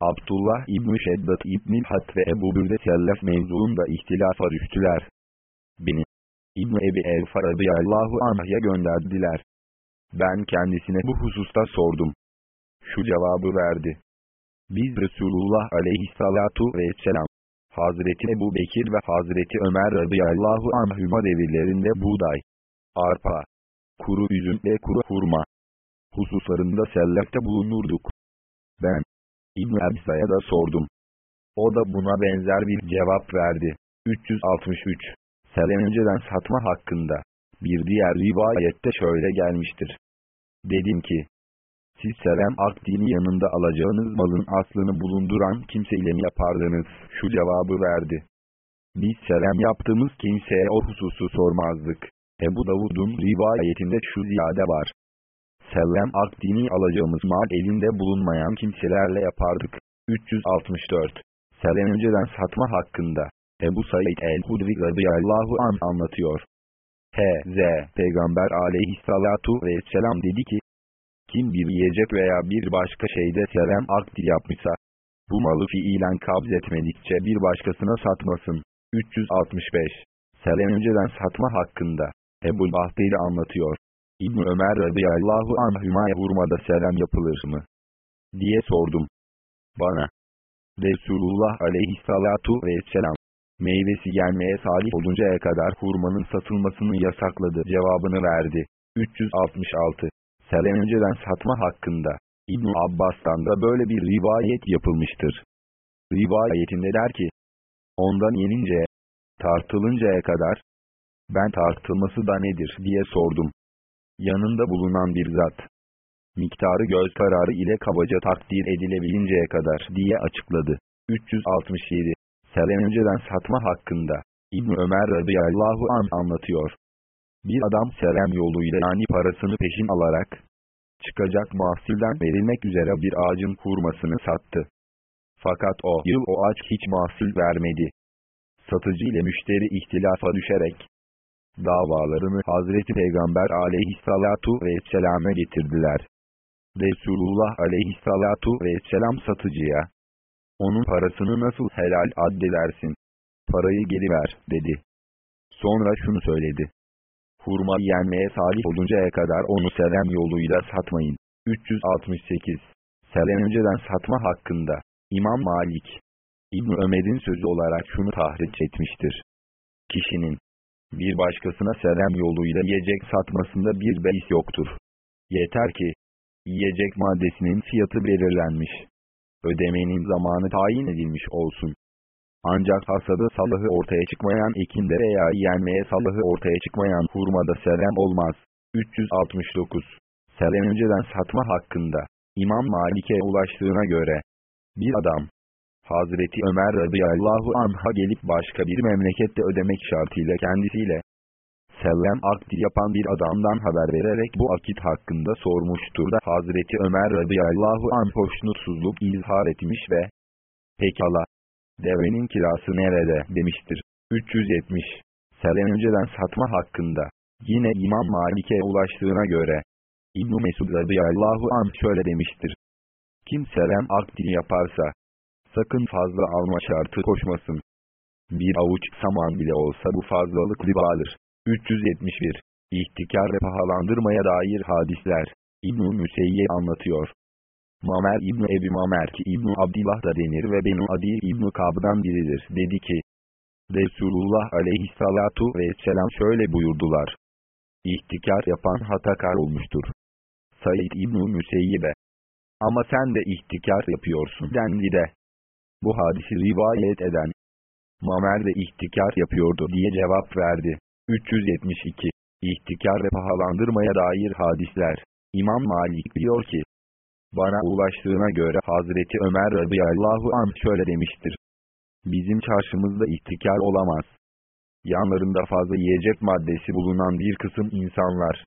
Abdullah İbni Şeddat İbni Hat ve Ebu Bürde Sellef mevzuunda ihtilafa düştüler. Beni İbni Ebi Elfa radıyallahu anh'a gönderdiler. Ben kendisine bu hususta sordum. Şu cevabı verdi. Biz Resulullah aleyhissalatu vesselam, Hazreti Ebu Bekir ve Hazreti Ömer radıyallahu anhüma devirlerinde buğday, arpa, kuru üzüm ve kuru hurma hususlarında sellefte bulunurduk. Ben, İbn-i Abisa'ya da sordum. O da buna benzer bir cevap verdi. 363. Selen önceden satma hakkında. Bir diğer rivayette şöyle gelmiştir. Dedim ki, siz Selem Akdini yanında alacağınız malın aslını bulunduran kimseyle mi yapardınız? Şu cevabı verdi. Biz Selem yaptığımız kimseye o hususu sormazdık. Ebu Davud'un rivayetinde şu ziyade var. Sellem Akdini alacağımız mal elinde bulunmayan kimselerle yapardık. 364. Sellem önceden satma hakkında. Ebu Said el-Hudri radıyallahu an anlatıyor. H.Z. Peygamber aleyhissalatu vesselam dedi ki, kim bir yiyecek veya bir başka şeyde selam akdi yapmışsa, bu malı fiilen kabz etmedikçe bir başkasına satmasın. 365. Selam önceden satma hakkında. Ebu Bahteli anlatıyor. İbn Ömer radıyallahu anhüma'ya hurmada selam yapılır mı? diye sordum. Bana. Resulullah aleyhissalatu vesselam. Meyvesi gelmeye salih oluncaya kadar hurmanın satılmasını yasakladı cevabını verdi. 366. Selen önceden satma hakkında. İbn Abbas'tan da böyle bir rivayet yapılmıştır. Rivayetinde der ki, ondan yenince, tartılıncaya kadar, ben tartılması da nedir diye sordum. Yanında bulunan bir zat, miktarı göz kararı ile kabaca takdir edilebilinceye kadar diye açıkladı. 367. Selen önceden satma hakkında. İbn Ömer radıyallahu an anlatıyor. Bir adam serem yoluyla yani parasını peşin alarak, çıkacak mahsulden verilmek üzere bir ağacın hurmasını sattı. Fakat o yıl o ağaç hiç mahsul vermedi. Satıcı ile müşteri ihtilafa düşerek, davalarını Hazreti Peygamber aleyhissalatu vesselam'a getirdiler. Resulullah aleyhissalatu vesselam satıcıya, onun parasını nasıl helal addedersin? Parayı geri ver, dedi. Sonra şunu söyledi. Hurma yenmeye salih oluncaya kadar onu seven yoluyla satmayın. 368. Selen önceden satma hakkında. İmam Malik. İbn Ömer'in sözü olarak şunu tahriş etmiştir. Kişinin bir başkasına selam yoluyla yiyecek satmasında bir beis yoktur. Yeter ki, yiyecek maddesinin fiyatı belirlenmiş. Ödemenin zamanı tayin edilmiş olsun. Ancak hasadı salahı ortaya çıkmayan ekinde veya yenmeye salahı ortaya çıkmayan hurmada selam olmaz. 369. Selam önceden satma hakkında. İmam Malik'e ulaştığına göre, bir adam, Hazreti Ömer radıyallahu anh'a gelip başka bir memlekette ödemek şartıyla kendisiyle, sellem akdi yapan bir adamdan haber vererek bu akit hakkında sormuştur da Hazreti Ömer radıyallahu anh hoşnutsuzluk izhar etmiş ve pekala devenin kirası nerede demiştir. 370 Sellem önceden satma hakkında yine İmam Malik'e ulaştığına göre İbn-i Mesud radıyallahu anh şöyle demiştir. Kim selem akdini yaparsa sakın fazla alma şartı koşmasın. Bir avuç saman bile olsa bu fazlalık ribadır. 371. İhtikar ve pahalandırmaya dair hadisler. İbn-i anlatıyor. Mamer İbn Ebi Mamer ki İbn Abdillah da denir ve Benu Adi İbn Kab'dan biridir. Dedi ki, Resulullah aleyhissalatu vesselam şöyle buyurdular. İhtikar yapan hatakar olmuştur. Said İbn-i Müseyyibe. Ama sen de ihtikar yapıyorsun dendi de. Bu hadisi rivayet eden, Mamer de ihtikar yapıyordu diye cevap verdi. 372. İhtikar ve pahalandırmaya dair hadisler. İmam Malik diyor ki, bana ulaştığına göre Hazreti Ömer radıyallahu anh şöyle demiştir. Bizim çarşımızda ihtikar olamaz. Yanlarında fazla yiyecek maddesi bulunan bir kısım insanlar,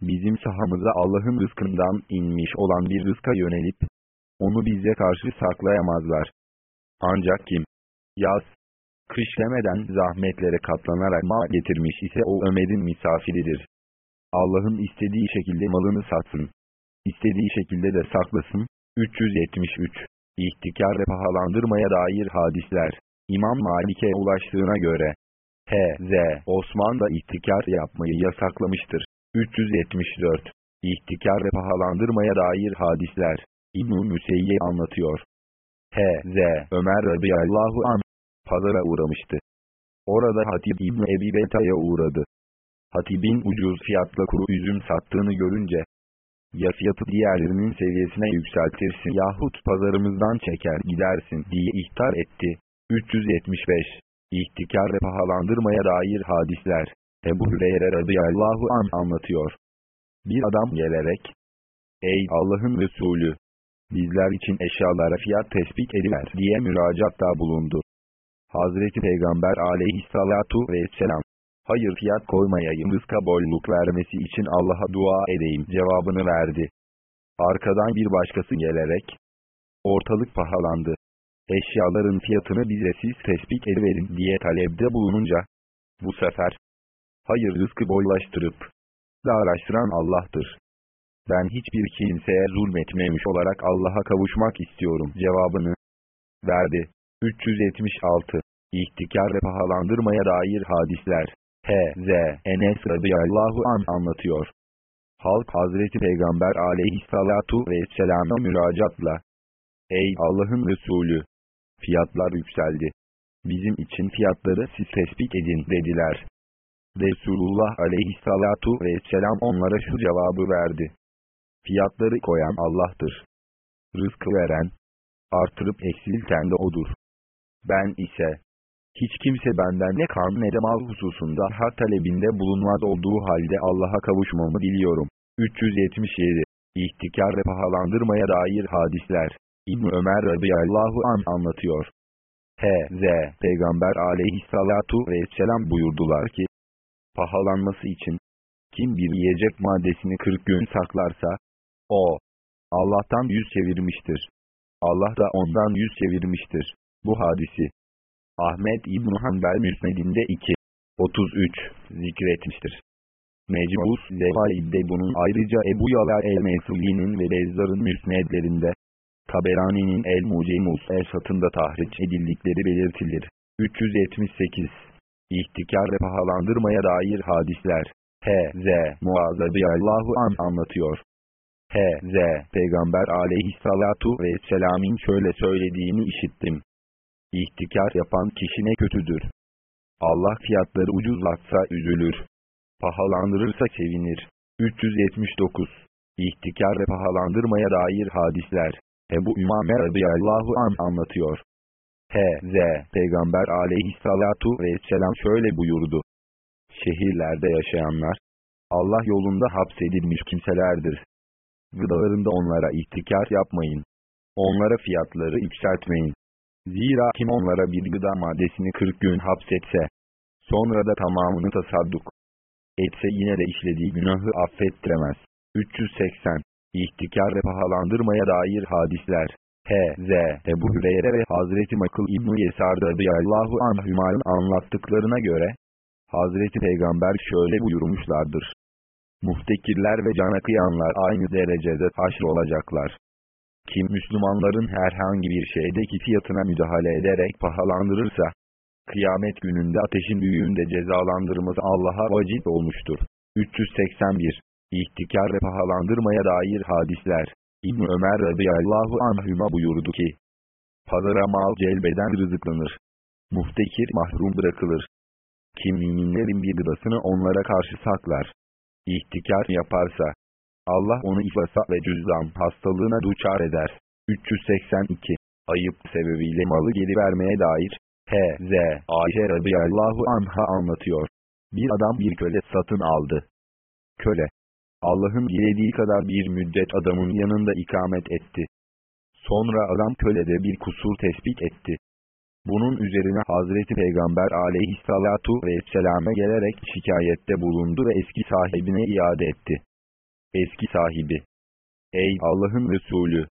bizim sahamıza Allah'ın rızkından inmiş olan bir rızka yönelip, onu bize karşı saklayamazlar. Ancak kim, yaz, kış demeden zahmetlere katlanarak mal getirmiş ise o Ömer'in misafiridir. Allah'ın istediği şekilde malını satsın. İstediği şekilde de saklasın. 373. İhtikar ve pahalandırmaya dair hadisler. İmam Malik'e ulaştığına göre, H.Z. Osman da ihtikar yapmayı yasaklamıştır. 374. İhtikar ve pahalandırmaya dair hadisler. İbn-i Müseyye anlatıyor. H.Z. Ömer radıyallahu anh, pazara uğramıştı. Orada Hatib İbni Ebi Beta'ya uğradı. Hatib'in ucuz fiyatla kuru üzüm sattığını görünce, ya fiyatı diğerlerinin seviyesine yükseltirsin yahut pazarımızdan çeker gidersin diye ihtar etti. 375. İhtikar ve pahalandırmaya dair hadisler. Ebu Hüreyre radıyallahu an anlatıyor. Bir adam gelerek, Ey Allah'ın Resulü! Bizler için eşyalara fiyat tespit ediler diye müracaatta bulundu. Hazreti Peygamber aleyhissalatu vesselam, hayır fiyat koymayayım rızka bolluk vermesi için Allah'a dua edeyim cevabını verdi. Arkadan bir başkası gelerek, ortalık pahalandı. Eşyaların fiyatını bize siz tespit ediverin diye talepte bulununca, bu sefer, hayır rızkı boylaştırıp, darlaştıran Allah'tır. Ben hiçbir kimseye zulmetmemiş olarak Allah'a kavuşmak istiyorum cevabını verdi. 376. İhtikar ve pahalandırmaya dair hadisler. H.Z. Enes radıyallahu an anlatıyor. Halk Hazreti Peygamber aleyhissalatu vesselam'a müracaatla. Ey Allah'ın Resulü! Fiyatlar yükseldi. Bizim için fiyatları siz tespit edin dediler. Resulullah aleyhissalatu vesselam onlara şu cevabı verdi. Fiyatları koyan Allah'tır. Rızkı veren, artırıp eksilten de O'dur. Ben ise, hiç kimse benden ne kan ne de mal hususunda hak talebinde bulunmaz olduğu halde Allah'a kavuşmamı diliyorum. 377. İhtikar ve pahalandırmaya dair hadisler. İbn Ömer radıyallahu an anlatıyor. H.Z. Peygamber aleyhissalatu vesselam buyurdular ki, pahalanması için, kim bir yiyecek maddesini 40 gün saklarsa, O, Allah'tan yüz çevirmiştir. Allah da ondan yüz çevirmiştir. Bu hadisi, Ahmet İbn Hanbel Müsned'inde 2, 33 zikretmiştir. Mecmus Zevaid'de bunun ayrıca Ebu Yala el-Mesuli'nin ve Bezzar'ın müsnedlerinde, Taberani'nin El-Mucemus el-Satında tahriç edildikleri belirtilir. 378 İhtikar ve pahalandırmaya dair hadisler H.Z. Muaz Allahu an anlatıyor. H.Z. Peygamber aleyhissalatu vesselam'in şöyle söylediğini işittim. İhtikar yapan kişi ne kötüdür. Allah fiyatları ucuzlatsa üzülür. Pahalandırırsa sevinir. 379 İhtikar ve pahalandırmaya dair hadisler Ebu Ümame radıyallahu an anlatıyor. H.Z. Peygamber aleyhissalatu vesselam şöyle buyurdu. Şehirlerde yaşayanlar, Allah yolunda hapsedilmiş kimselerdir. Gıdalarında onlara ihtikar yapmayın. Onlara fiyatları yükseltmeyin. Zira kim onlara bir gıda maddesini 40 gün hapsetse, sonra da tamamını tasadduk etse yine de işlediği günahı affettiremez. 380 İhtikar ve pahalandırmaya dair hadisler H.Z. Ebu Hüreyre ve Hazreti Makıl İbn-i Yesar radıyallahu anhümanın anlattıklarına göre, Hazreti Peygamber şöyle buyurmuşlardır. Muhtekirler ve cana kıyanlar aynı derecede haşr olacaklar. Kim Müslümanların herhangi bir şeydeki fiyatına müdahale ederek pahalandırırsa, kıyamet gününde ateşin büyüğünde cezalandırması Allah'a vacip olmuştur. 381 İhtikar ve pahalandırmaya dair hadisler İbn Ömer radıyallahu anhüma buyurdu ki, Pazara mal celbeden rızıklanır. Muhtekir mahrum bırakılır. Kim müminlerin bir gıdasını onlara karşı saklar. İhtikar yaparsa, Allah onu ifasa ve cüzdan hastalığına duçar eder. 382 Ayıp sebebiyle malı geri vermeye dair H.Z. Ayşe radıyallahu anha anlatıyor. Bir adam bir köle satın aldı. Köle, Allah'ın dilediği kadar bir müddet adamın yanında ikamet etti. Sonra adam kölede bir kusur tespit etti. Bunun üzerine Hazreti Peygamber aleyhissalatu vesselame gelerek şikayette bulundu ve eski sahibine iade etti. Eski sahibi. Ey Allah'ın Resulü!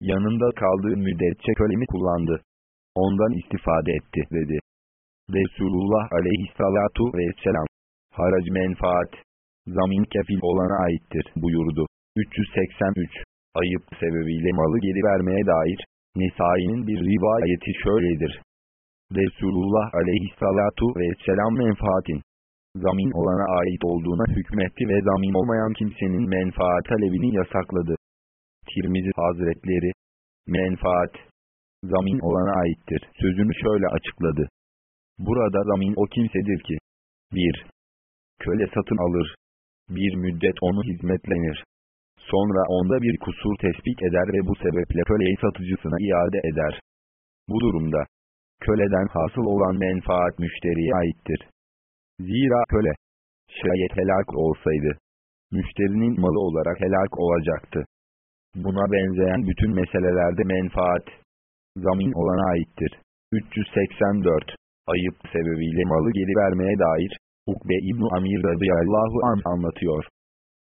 Yanında kaldığı müddetçe kölemi kullandı. Ondan istifade etti dedi. Resulullah aleyhissalatu vesselam. Harac menfaat. Zamin kefil olana aittir buyurdu. 383. Ayıp sebebiyle malı geri vermeye dair. Nisai'nin bir rivayeti şöyledir. Resulullah aleyhissalatu vesselam menfaatin zamin olana ait olduğuna hükmetti ve zamin olmayan kimsenin menfaat talebini yasakladı. Tirmizi Hazretleri, menfaat, zamin olana aittir. Sözünü şöyle açıkladı. Burada zamin o kimsedir ki, 1. Köle satın alır. Bir müddet onu hizmetlenir. Sonra onda bir kusur tespit eder ve bu sebeple köleyi satıcısına iade eder. Bu durumda, köleden hasıl olan menfaat müşteriye aittir. Zira köle, şayet helak olsaydı, müşterinin malı olarak helak olacaktı. Buna benzeyen bütün meselelerde menfaat, zamin olana aittir. 384 Ayıp sebebiyle malı geri vermeye dair, Ukbe İbn Amir radıyallahu an anlatıyor.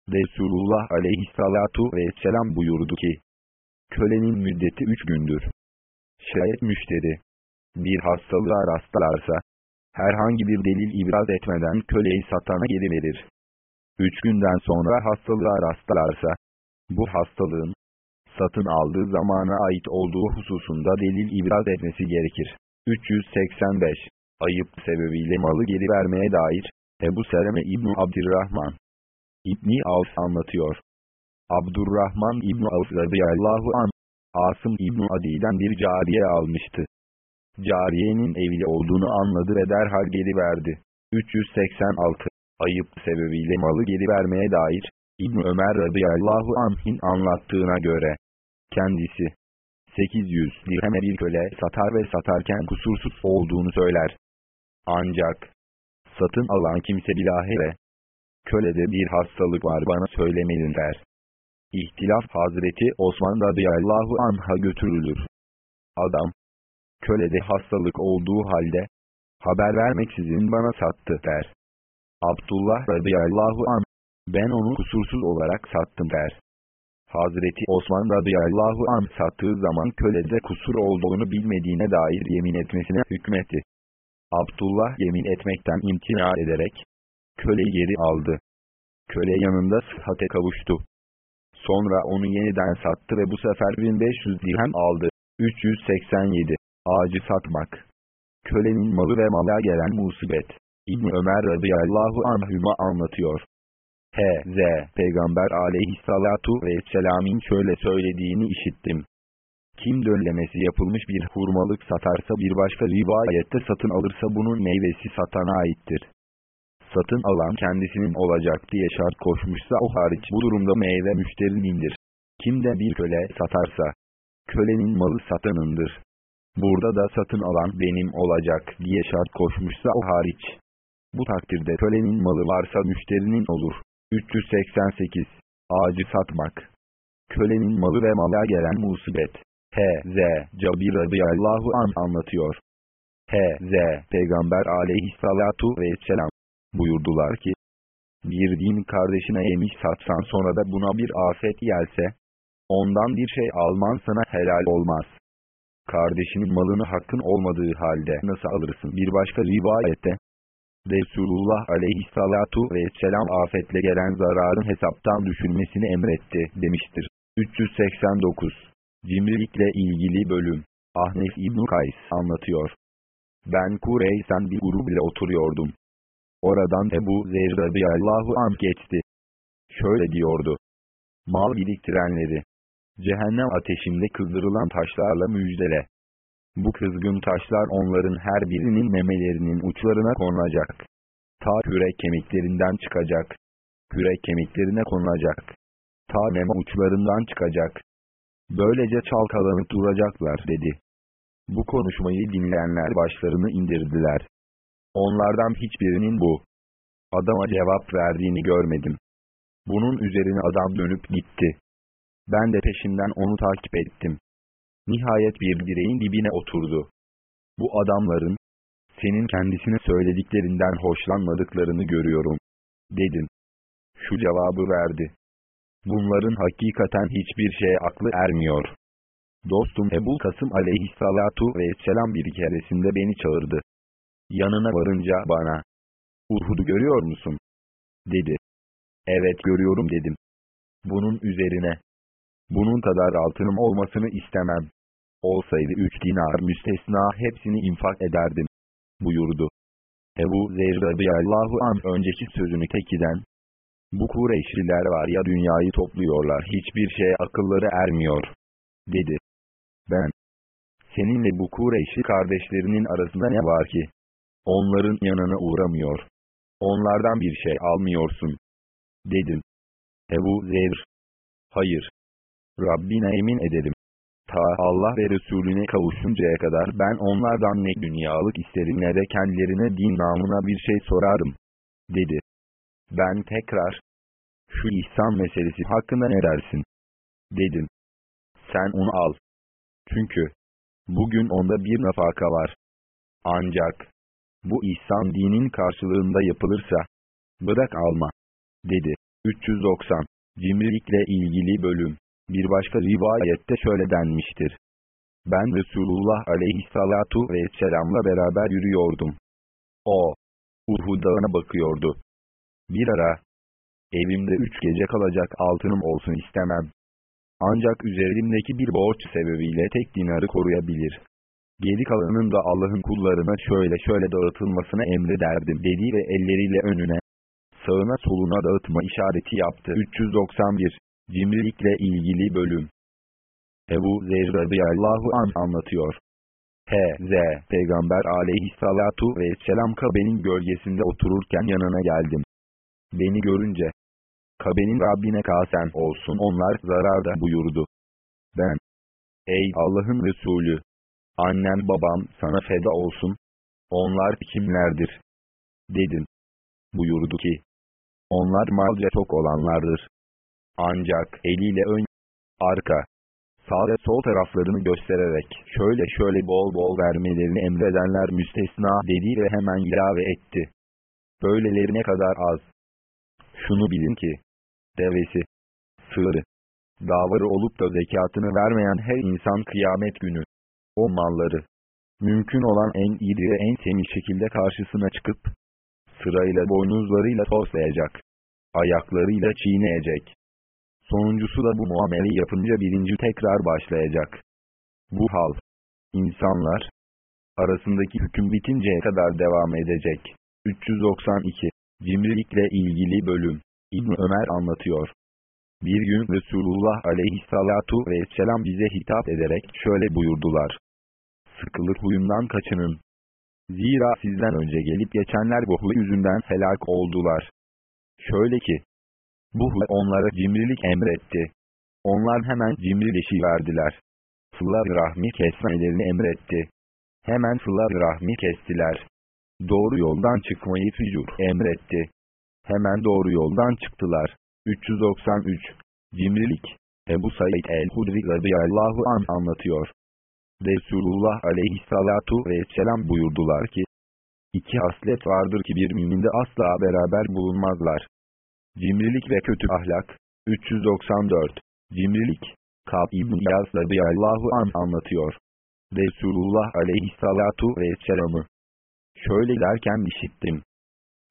Resulullah aleyhissalatu vesselam buyurdu ki, kölenin müddeti üç gündür. Şayet müşteri, bir hastalığa rastlarsa, herhangi bir delil ibraz etmeden köleyi satana geri verir. Üç günden sonra hastalığa rastlarsa, bu hastalığın, satın aldığı zamana ait olduğu hususunda delil ibraz etmesi gerekir. 385 Ayıp sebebiyle malı geri vermeye dair Ebu Seleme İbni Abdurrahman İbni Avs anlatıyor. Abdurrahman İbni Avs radıyallahu an Asım İbni Adi'den bir cariye almıştı. Cariyenin evli olduğunu anladı ve derhal geri verdi. 386 Ayıp sebebiyle malı geri vermeye dair İbn Ömer radıyallahu anh'in anlattığına göre kendisi 800 dirheme bir köle satar ve satarken kusursuz olduğunu söyler. Ancak satın alan kimse bilahare kölede bir hastalık var bana söylemelin der. İhtilaf Hazreti Osman radıyallahu anh'a götürülür. Adam, kölede hastalık olduğu halde, haber vermeksizin bana sattı der. Abdullah radıyallahu anh, ben onu kusursuz olarak sattım der. Hazreti Osman radıyallahu anh sattığı zaman kölede kusur olduğunu bilmediğine dair yemin etmesine hükmetti. Abdullah yemin etmekten imtina ederek, köleyi geri aldı. Köle yanında sıhhate kavuştu. Sonra onu yeniden sattı ve bu sefer 1500 dirhem aldı. 387. Ağacı satmak. Kölenin malı ve mala gelen musibet. İbn Ömer radıyallahu anhüma anlatıyor. H.Z. Peygamber aleyhissalatu vesselam'in şöyle söylediğini işittim. Kim döllemesi yapılmış bir hurmalık satarsa bir başka rivayette satın alırsa bunun meyvesi satana aittir. Satın alan kendisinin olacak diye şart koşmuşsa o hariç bu durumda meyve müşterinindir. Kim de bir köle satarsa, kölenin malı satanındır. Burada da satın alan benim olacak diye şart koşmuşsa o hariç. Bu takdirde kölenin malı varsa müşterinin olur. 388. Ağacı satmak. Kölenin malı ve mala gelen musibet. H.Z. Cabir radıyallahu an anlatıyor. H.Z. Peygamber aleyhissalatu vesselam buyurdular ki, bir din kardeşine yemiş satsan sonra da buna bir afet gelse, ondan bir şey alman sana helal olmaz. Kardeşinin malını hakkın olmadığı halde nasıl alırsın? Bir başka rivayette, Resulullah aleyhissalatu vesselam afetle gelen zararın hesaptan düşülmesini emretti demiştir. 389 Cimrilikle ilgili bölüm Ahnef İbn Kays anlatıyor. Ben Kureysen bir grup ile oturuyordum. Oradan Ebu Zer radıyallahu anh geçti. Şöyle diyordu. Mal biriktirenleri. Cehennem ateşinde kızdırılan taşlarla müjdele. Bu kızgın taşlar onların her birinin memelerinin uçlarına konulacak. Ta kürek kemiklerinden çıkacak. Kürek kemiklerine konulacak. Ta meme uçlarından çıkacak. Böylece çalkalanıp duracaklar dedi. Bu konuşmayı dinleyenler başlarını indirdiler. Onlardan hiçbirinin bu adama cevap verdiğini görmedim. Bunun üzerine adam dönüp gitti. Ben de peşinden onu takip ettim. Nihayet bir direğin dibine oturdu. Bu adamların, senin kendisine söylediklerinden hoşlanmadıklarını görüyorum. Dedim. Şu cevabı verdi. Bunların hakikaten hiçbir şeye aklı ermiyor. Dostum Ebu Kasım aleyhissalatu vesselam bir keresinde beni çağırdı. Yanına varınca bana, Uhud'u görüyor musun? Dedi. Evet görüyorum dedim. Bunun üzerine, bunun kadar altınım olmasını istemem. Olsaydı üç dinar müstesna hepsini infak ederdim. Buyurdu. Ebu Zer radıyallahu an önceki sözünü tekiden, bu Kureyşliler var ya dünyayı topluyorlar hiçbir şeye akılları ermiyor. Dedi. Ben. Seninle bu Kureyşli kardeşlerinin arasında ne var ki? Onların yanına uğramıyor. Onlardan bir şey almıyorsun. Dedim. Ebu Zer. Hayır. Rabbine emin ederim. Ta Allah ve Resulüne kavuşuncaya kadar ben onlardan ne dünyalık isterim ne de kendilerine din namına bir şey sorarım. Dedi. Ben tekrar, şu ihsan meselesi hakkında ne dersin? Dedim. Sen onu al. Çünkü, bugün onda bir nafaka var. Ancak, bu ihsan dinin karşılığında yapılırsa, bırak alma. Dedi. 390. Cimrilikle ilgili bölüm. Bir başka rivayette şöyle denmiştir. Ben Resulullah aleyhissalatu vesselamla beraber yürüyordum. O, Uhud dağına bakıyordu. Bir ara, evimde üç gece kalacak altınım olsun istemem. Ancak üzerimdeki bir borç sebebiyle tek dinarı koruyabilir. Geri kalanın da Allah'ın kullarına şöyle şöyle dağıtılmasına emrederdim dedi ve elleriyle önüne, sağına soluna dağıtma işareti yaptı. 391 Cimrilikle ilgili bölüm Ebu Zer radıyallahu an anlatıyor. H.Z. Peygamber aleyhissalatu vesselam Kabe'nin gölgesinde otururken yanına geldim. Beni görünce, Kabe'nin Rabbine kasen olsun onlar zararda buyurdu. Ben, ey Allah'ın Resulü, annem babam sana feda olsun, onlar kimlerdir? Dedim. Buyurdu ki, onlar malca çok olanlardır. Ancak eliyle ön, arka, sağ ve sol taraflarını göstererek şöyle şöyle bol bol vermelerini emredenler müstesna dedi ve hemen ilave etti. Böyleleri ne kadar az. Şunu bilin ki, devesi, sığırı, davarı olup da zekatını vermeyen her insan kıyamet günü, o malları, mümkün olan en iyi ve en temiz şekilde karşısına çıkıp, sırayla boynuzlarıyla toslayacak, ayaklarıyla çiğneyecek. Sonuncusu da bu muamele yapınca birinci tekrar başlayacak. Bu hal, insanlar, arasındaki hüküm bitinceye kadar devam edecek. 392 Cimrilikle ilgili bölüm İbn Ömer anlatıyor. Bir gün Resulullah aleyhissalatu vesselam bize hitap ederek şöyle buyurdular. Sıkılık huyundan kaçının. Zira sizden önce gelip geçenler bu huy yüzünden helak oldular. Şöyle ki, bu huy onlara cimrilik emretti. Onlar hemen cimrileşiverdiler. Sıla rahmi kesmelerini emretti. Hemen sıla rahmi kestiler. Doğru yoldan çıkmayı fücur emretti. Hemen doğru yoldan çıktılar. 393 Cimrilik Ebu Said el-Hudri radıyallahu an anlatıyor. Resulullah aleyhissalatu vesselam buyurdular ki, İki haslet vardır ki bir müminde asla beraber bulunmazlar. Cimrilik ve kötü ahlak. 394 Cimrilik Kab İbn Yaz radıyallahu an anlatıyor. Resulullah aleyhissalatu vesselam'ı şöyle derken işittim.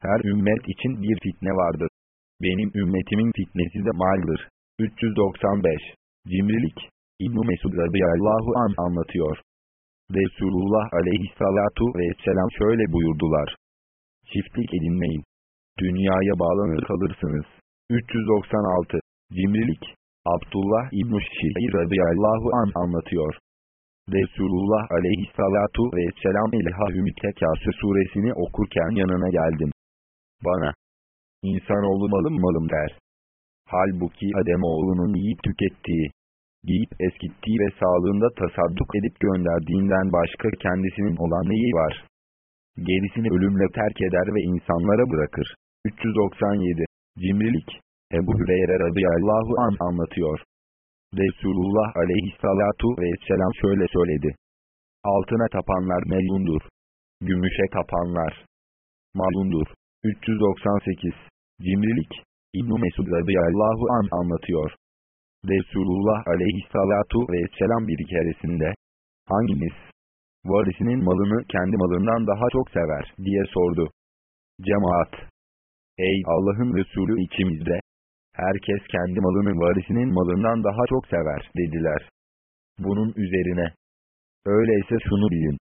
Her ümmet için bir fitne vardır. Benim ümmetimin fitnesi de maldır. 395 Cimrilik İbn-i Mesud radıyallahu an anlatıyor. Resulullah aleyhissalatu vesselam şöyle buyurdular. Çiftlik edinmeyin. Dünyaya bağlanır kalırsınız. 396 Cimrilik Abdullah İbn-i Şiir radıyallahu an anlatıyor. Resulullah aleyhissalatu vesselam İlhahü Müttekasü suresini okurken yanına geldim. Bana, insanoğlu malım malım der. Halbuki Ademoğlunun yiyip tükettiği, giyip eskittiği ve sağlığında tasadduk edip gönderdiğinden başka kendisinin olan neyi var? Gerisini ölümle terk eder ve insanlara bırakır. 397 Cimrilik Ebu Hüreyre radıyallahu an anlatıyor. Resulullah aleyhissalatu vesselam şöyle söyledi. Altına tapanlar melundur. Gümüşe tapanlar malundur. 398 Cimrilik İbn-i Mesud radıyallahu an anlatıyor. Resulullah aleyhissalatu vesselam bir keresinde, hanginiz, varisinin malını kendi malından daha çok sever diye sordu. Cemaat, ey Allah'ın Resulü içimizde, herkes kendi malını varisinin malından daha çok sever dediler. Bunun üzerine, öyleyse şunu bilin,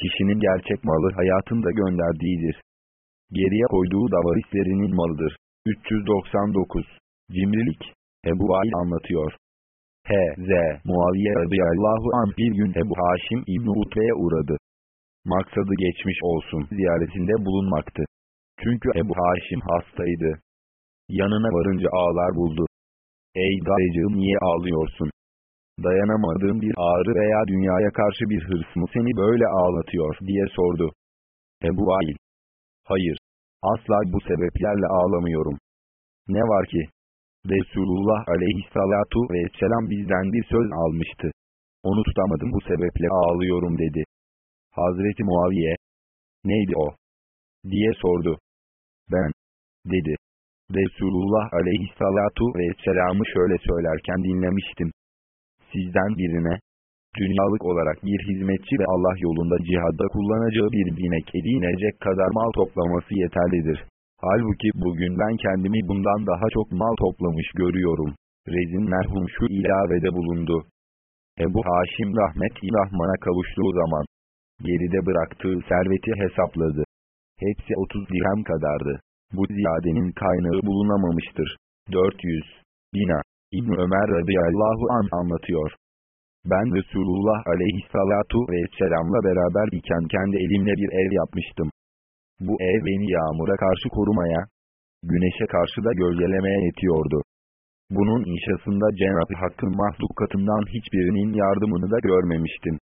kişinin gerçek malı hayatında gönderdiğidir. Geriye koyduğu da varislerinin malıdır. 399 Cimrilik Ebu Vail anlatıyor. H.Z. Muaviye radıyallahu anh bir gün Ebu Haşim İbn-i Utbe'ye uğradı. Maksadı geçmiş olsun ziyaretinde bulunmaktı. Çünkü Ebu Haşim hastaydı. Yanına varınca ağlar buldu. Ey dayıcığım niye ağlıyorsun? Dayanamadığın bir ağrı veya dünyaya karşı bir hırs mı seni böyle ağlatıyor diye sordu. Ebu Vail. Hayır. Asla bu sebeplerle ağlamıyorum. Ne var ki? Resulullah aleyhissalatu vesselam bizden bir söz almıştı. Onu tutamadım bu sebeple ağlıyorum dedi. Hazreti Muaviye, neydi o? diye sordu. Ben, dedi. Resulullah aleyhissalatu vesselam'ı şöyle söylerken dinlemiştim. Sizden birine, dünyalık olarak bir hizmetçi ve Allah yolunda cihadda kullanacağı bir binek edinecek kadar mal toplaması yeterlidir. Halbuki bugün ben kendimi bundan daha çok mal toplamış görüyorum. Rezin merhum şu ilavede bulundu. Ebu Haşim rahmet-i rahmana kavuştuğu zaman, geride bıraktığı serveti hesapladı. Hepsi 30 dirhem kadardı. Bu ziyadenin kaynağı bulunamamıştır. 400 Bina İbn Ömer radıyallahu an anlatıyor. Ben Resulullah aleyhissalatu vesselamla beraber iken kendi elimle bir ev yapmıştım. Bu ev beni yağmura karşı korumaya, güneşe karşı da gölgelemeye yetiyordu. Bunun inşasında Cenab-ı Hakk'ın mahlukatından hiçbirinin yardımını da görmemiştim.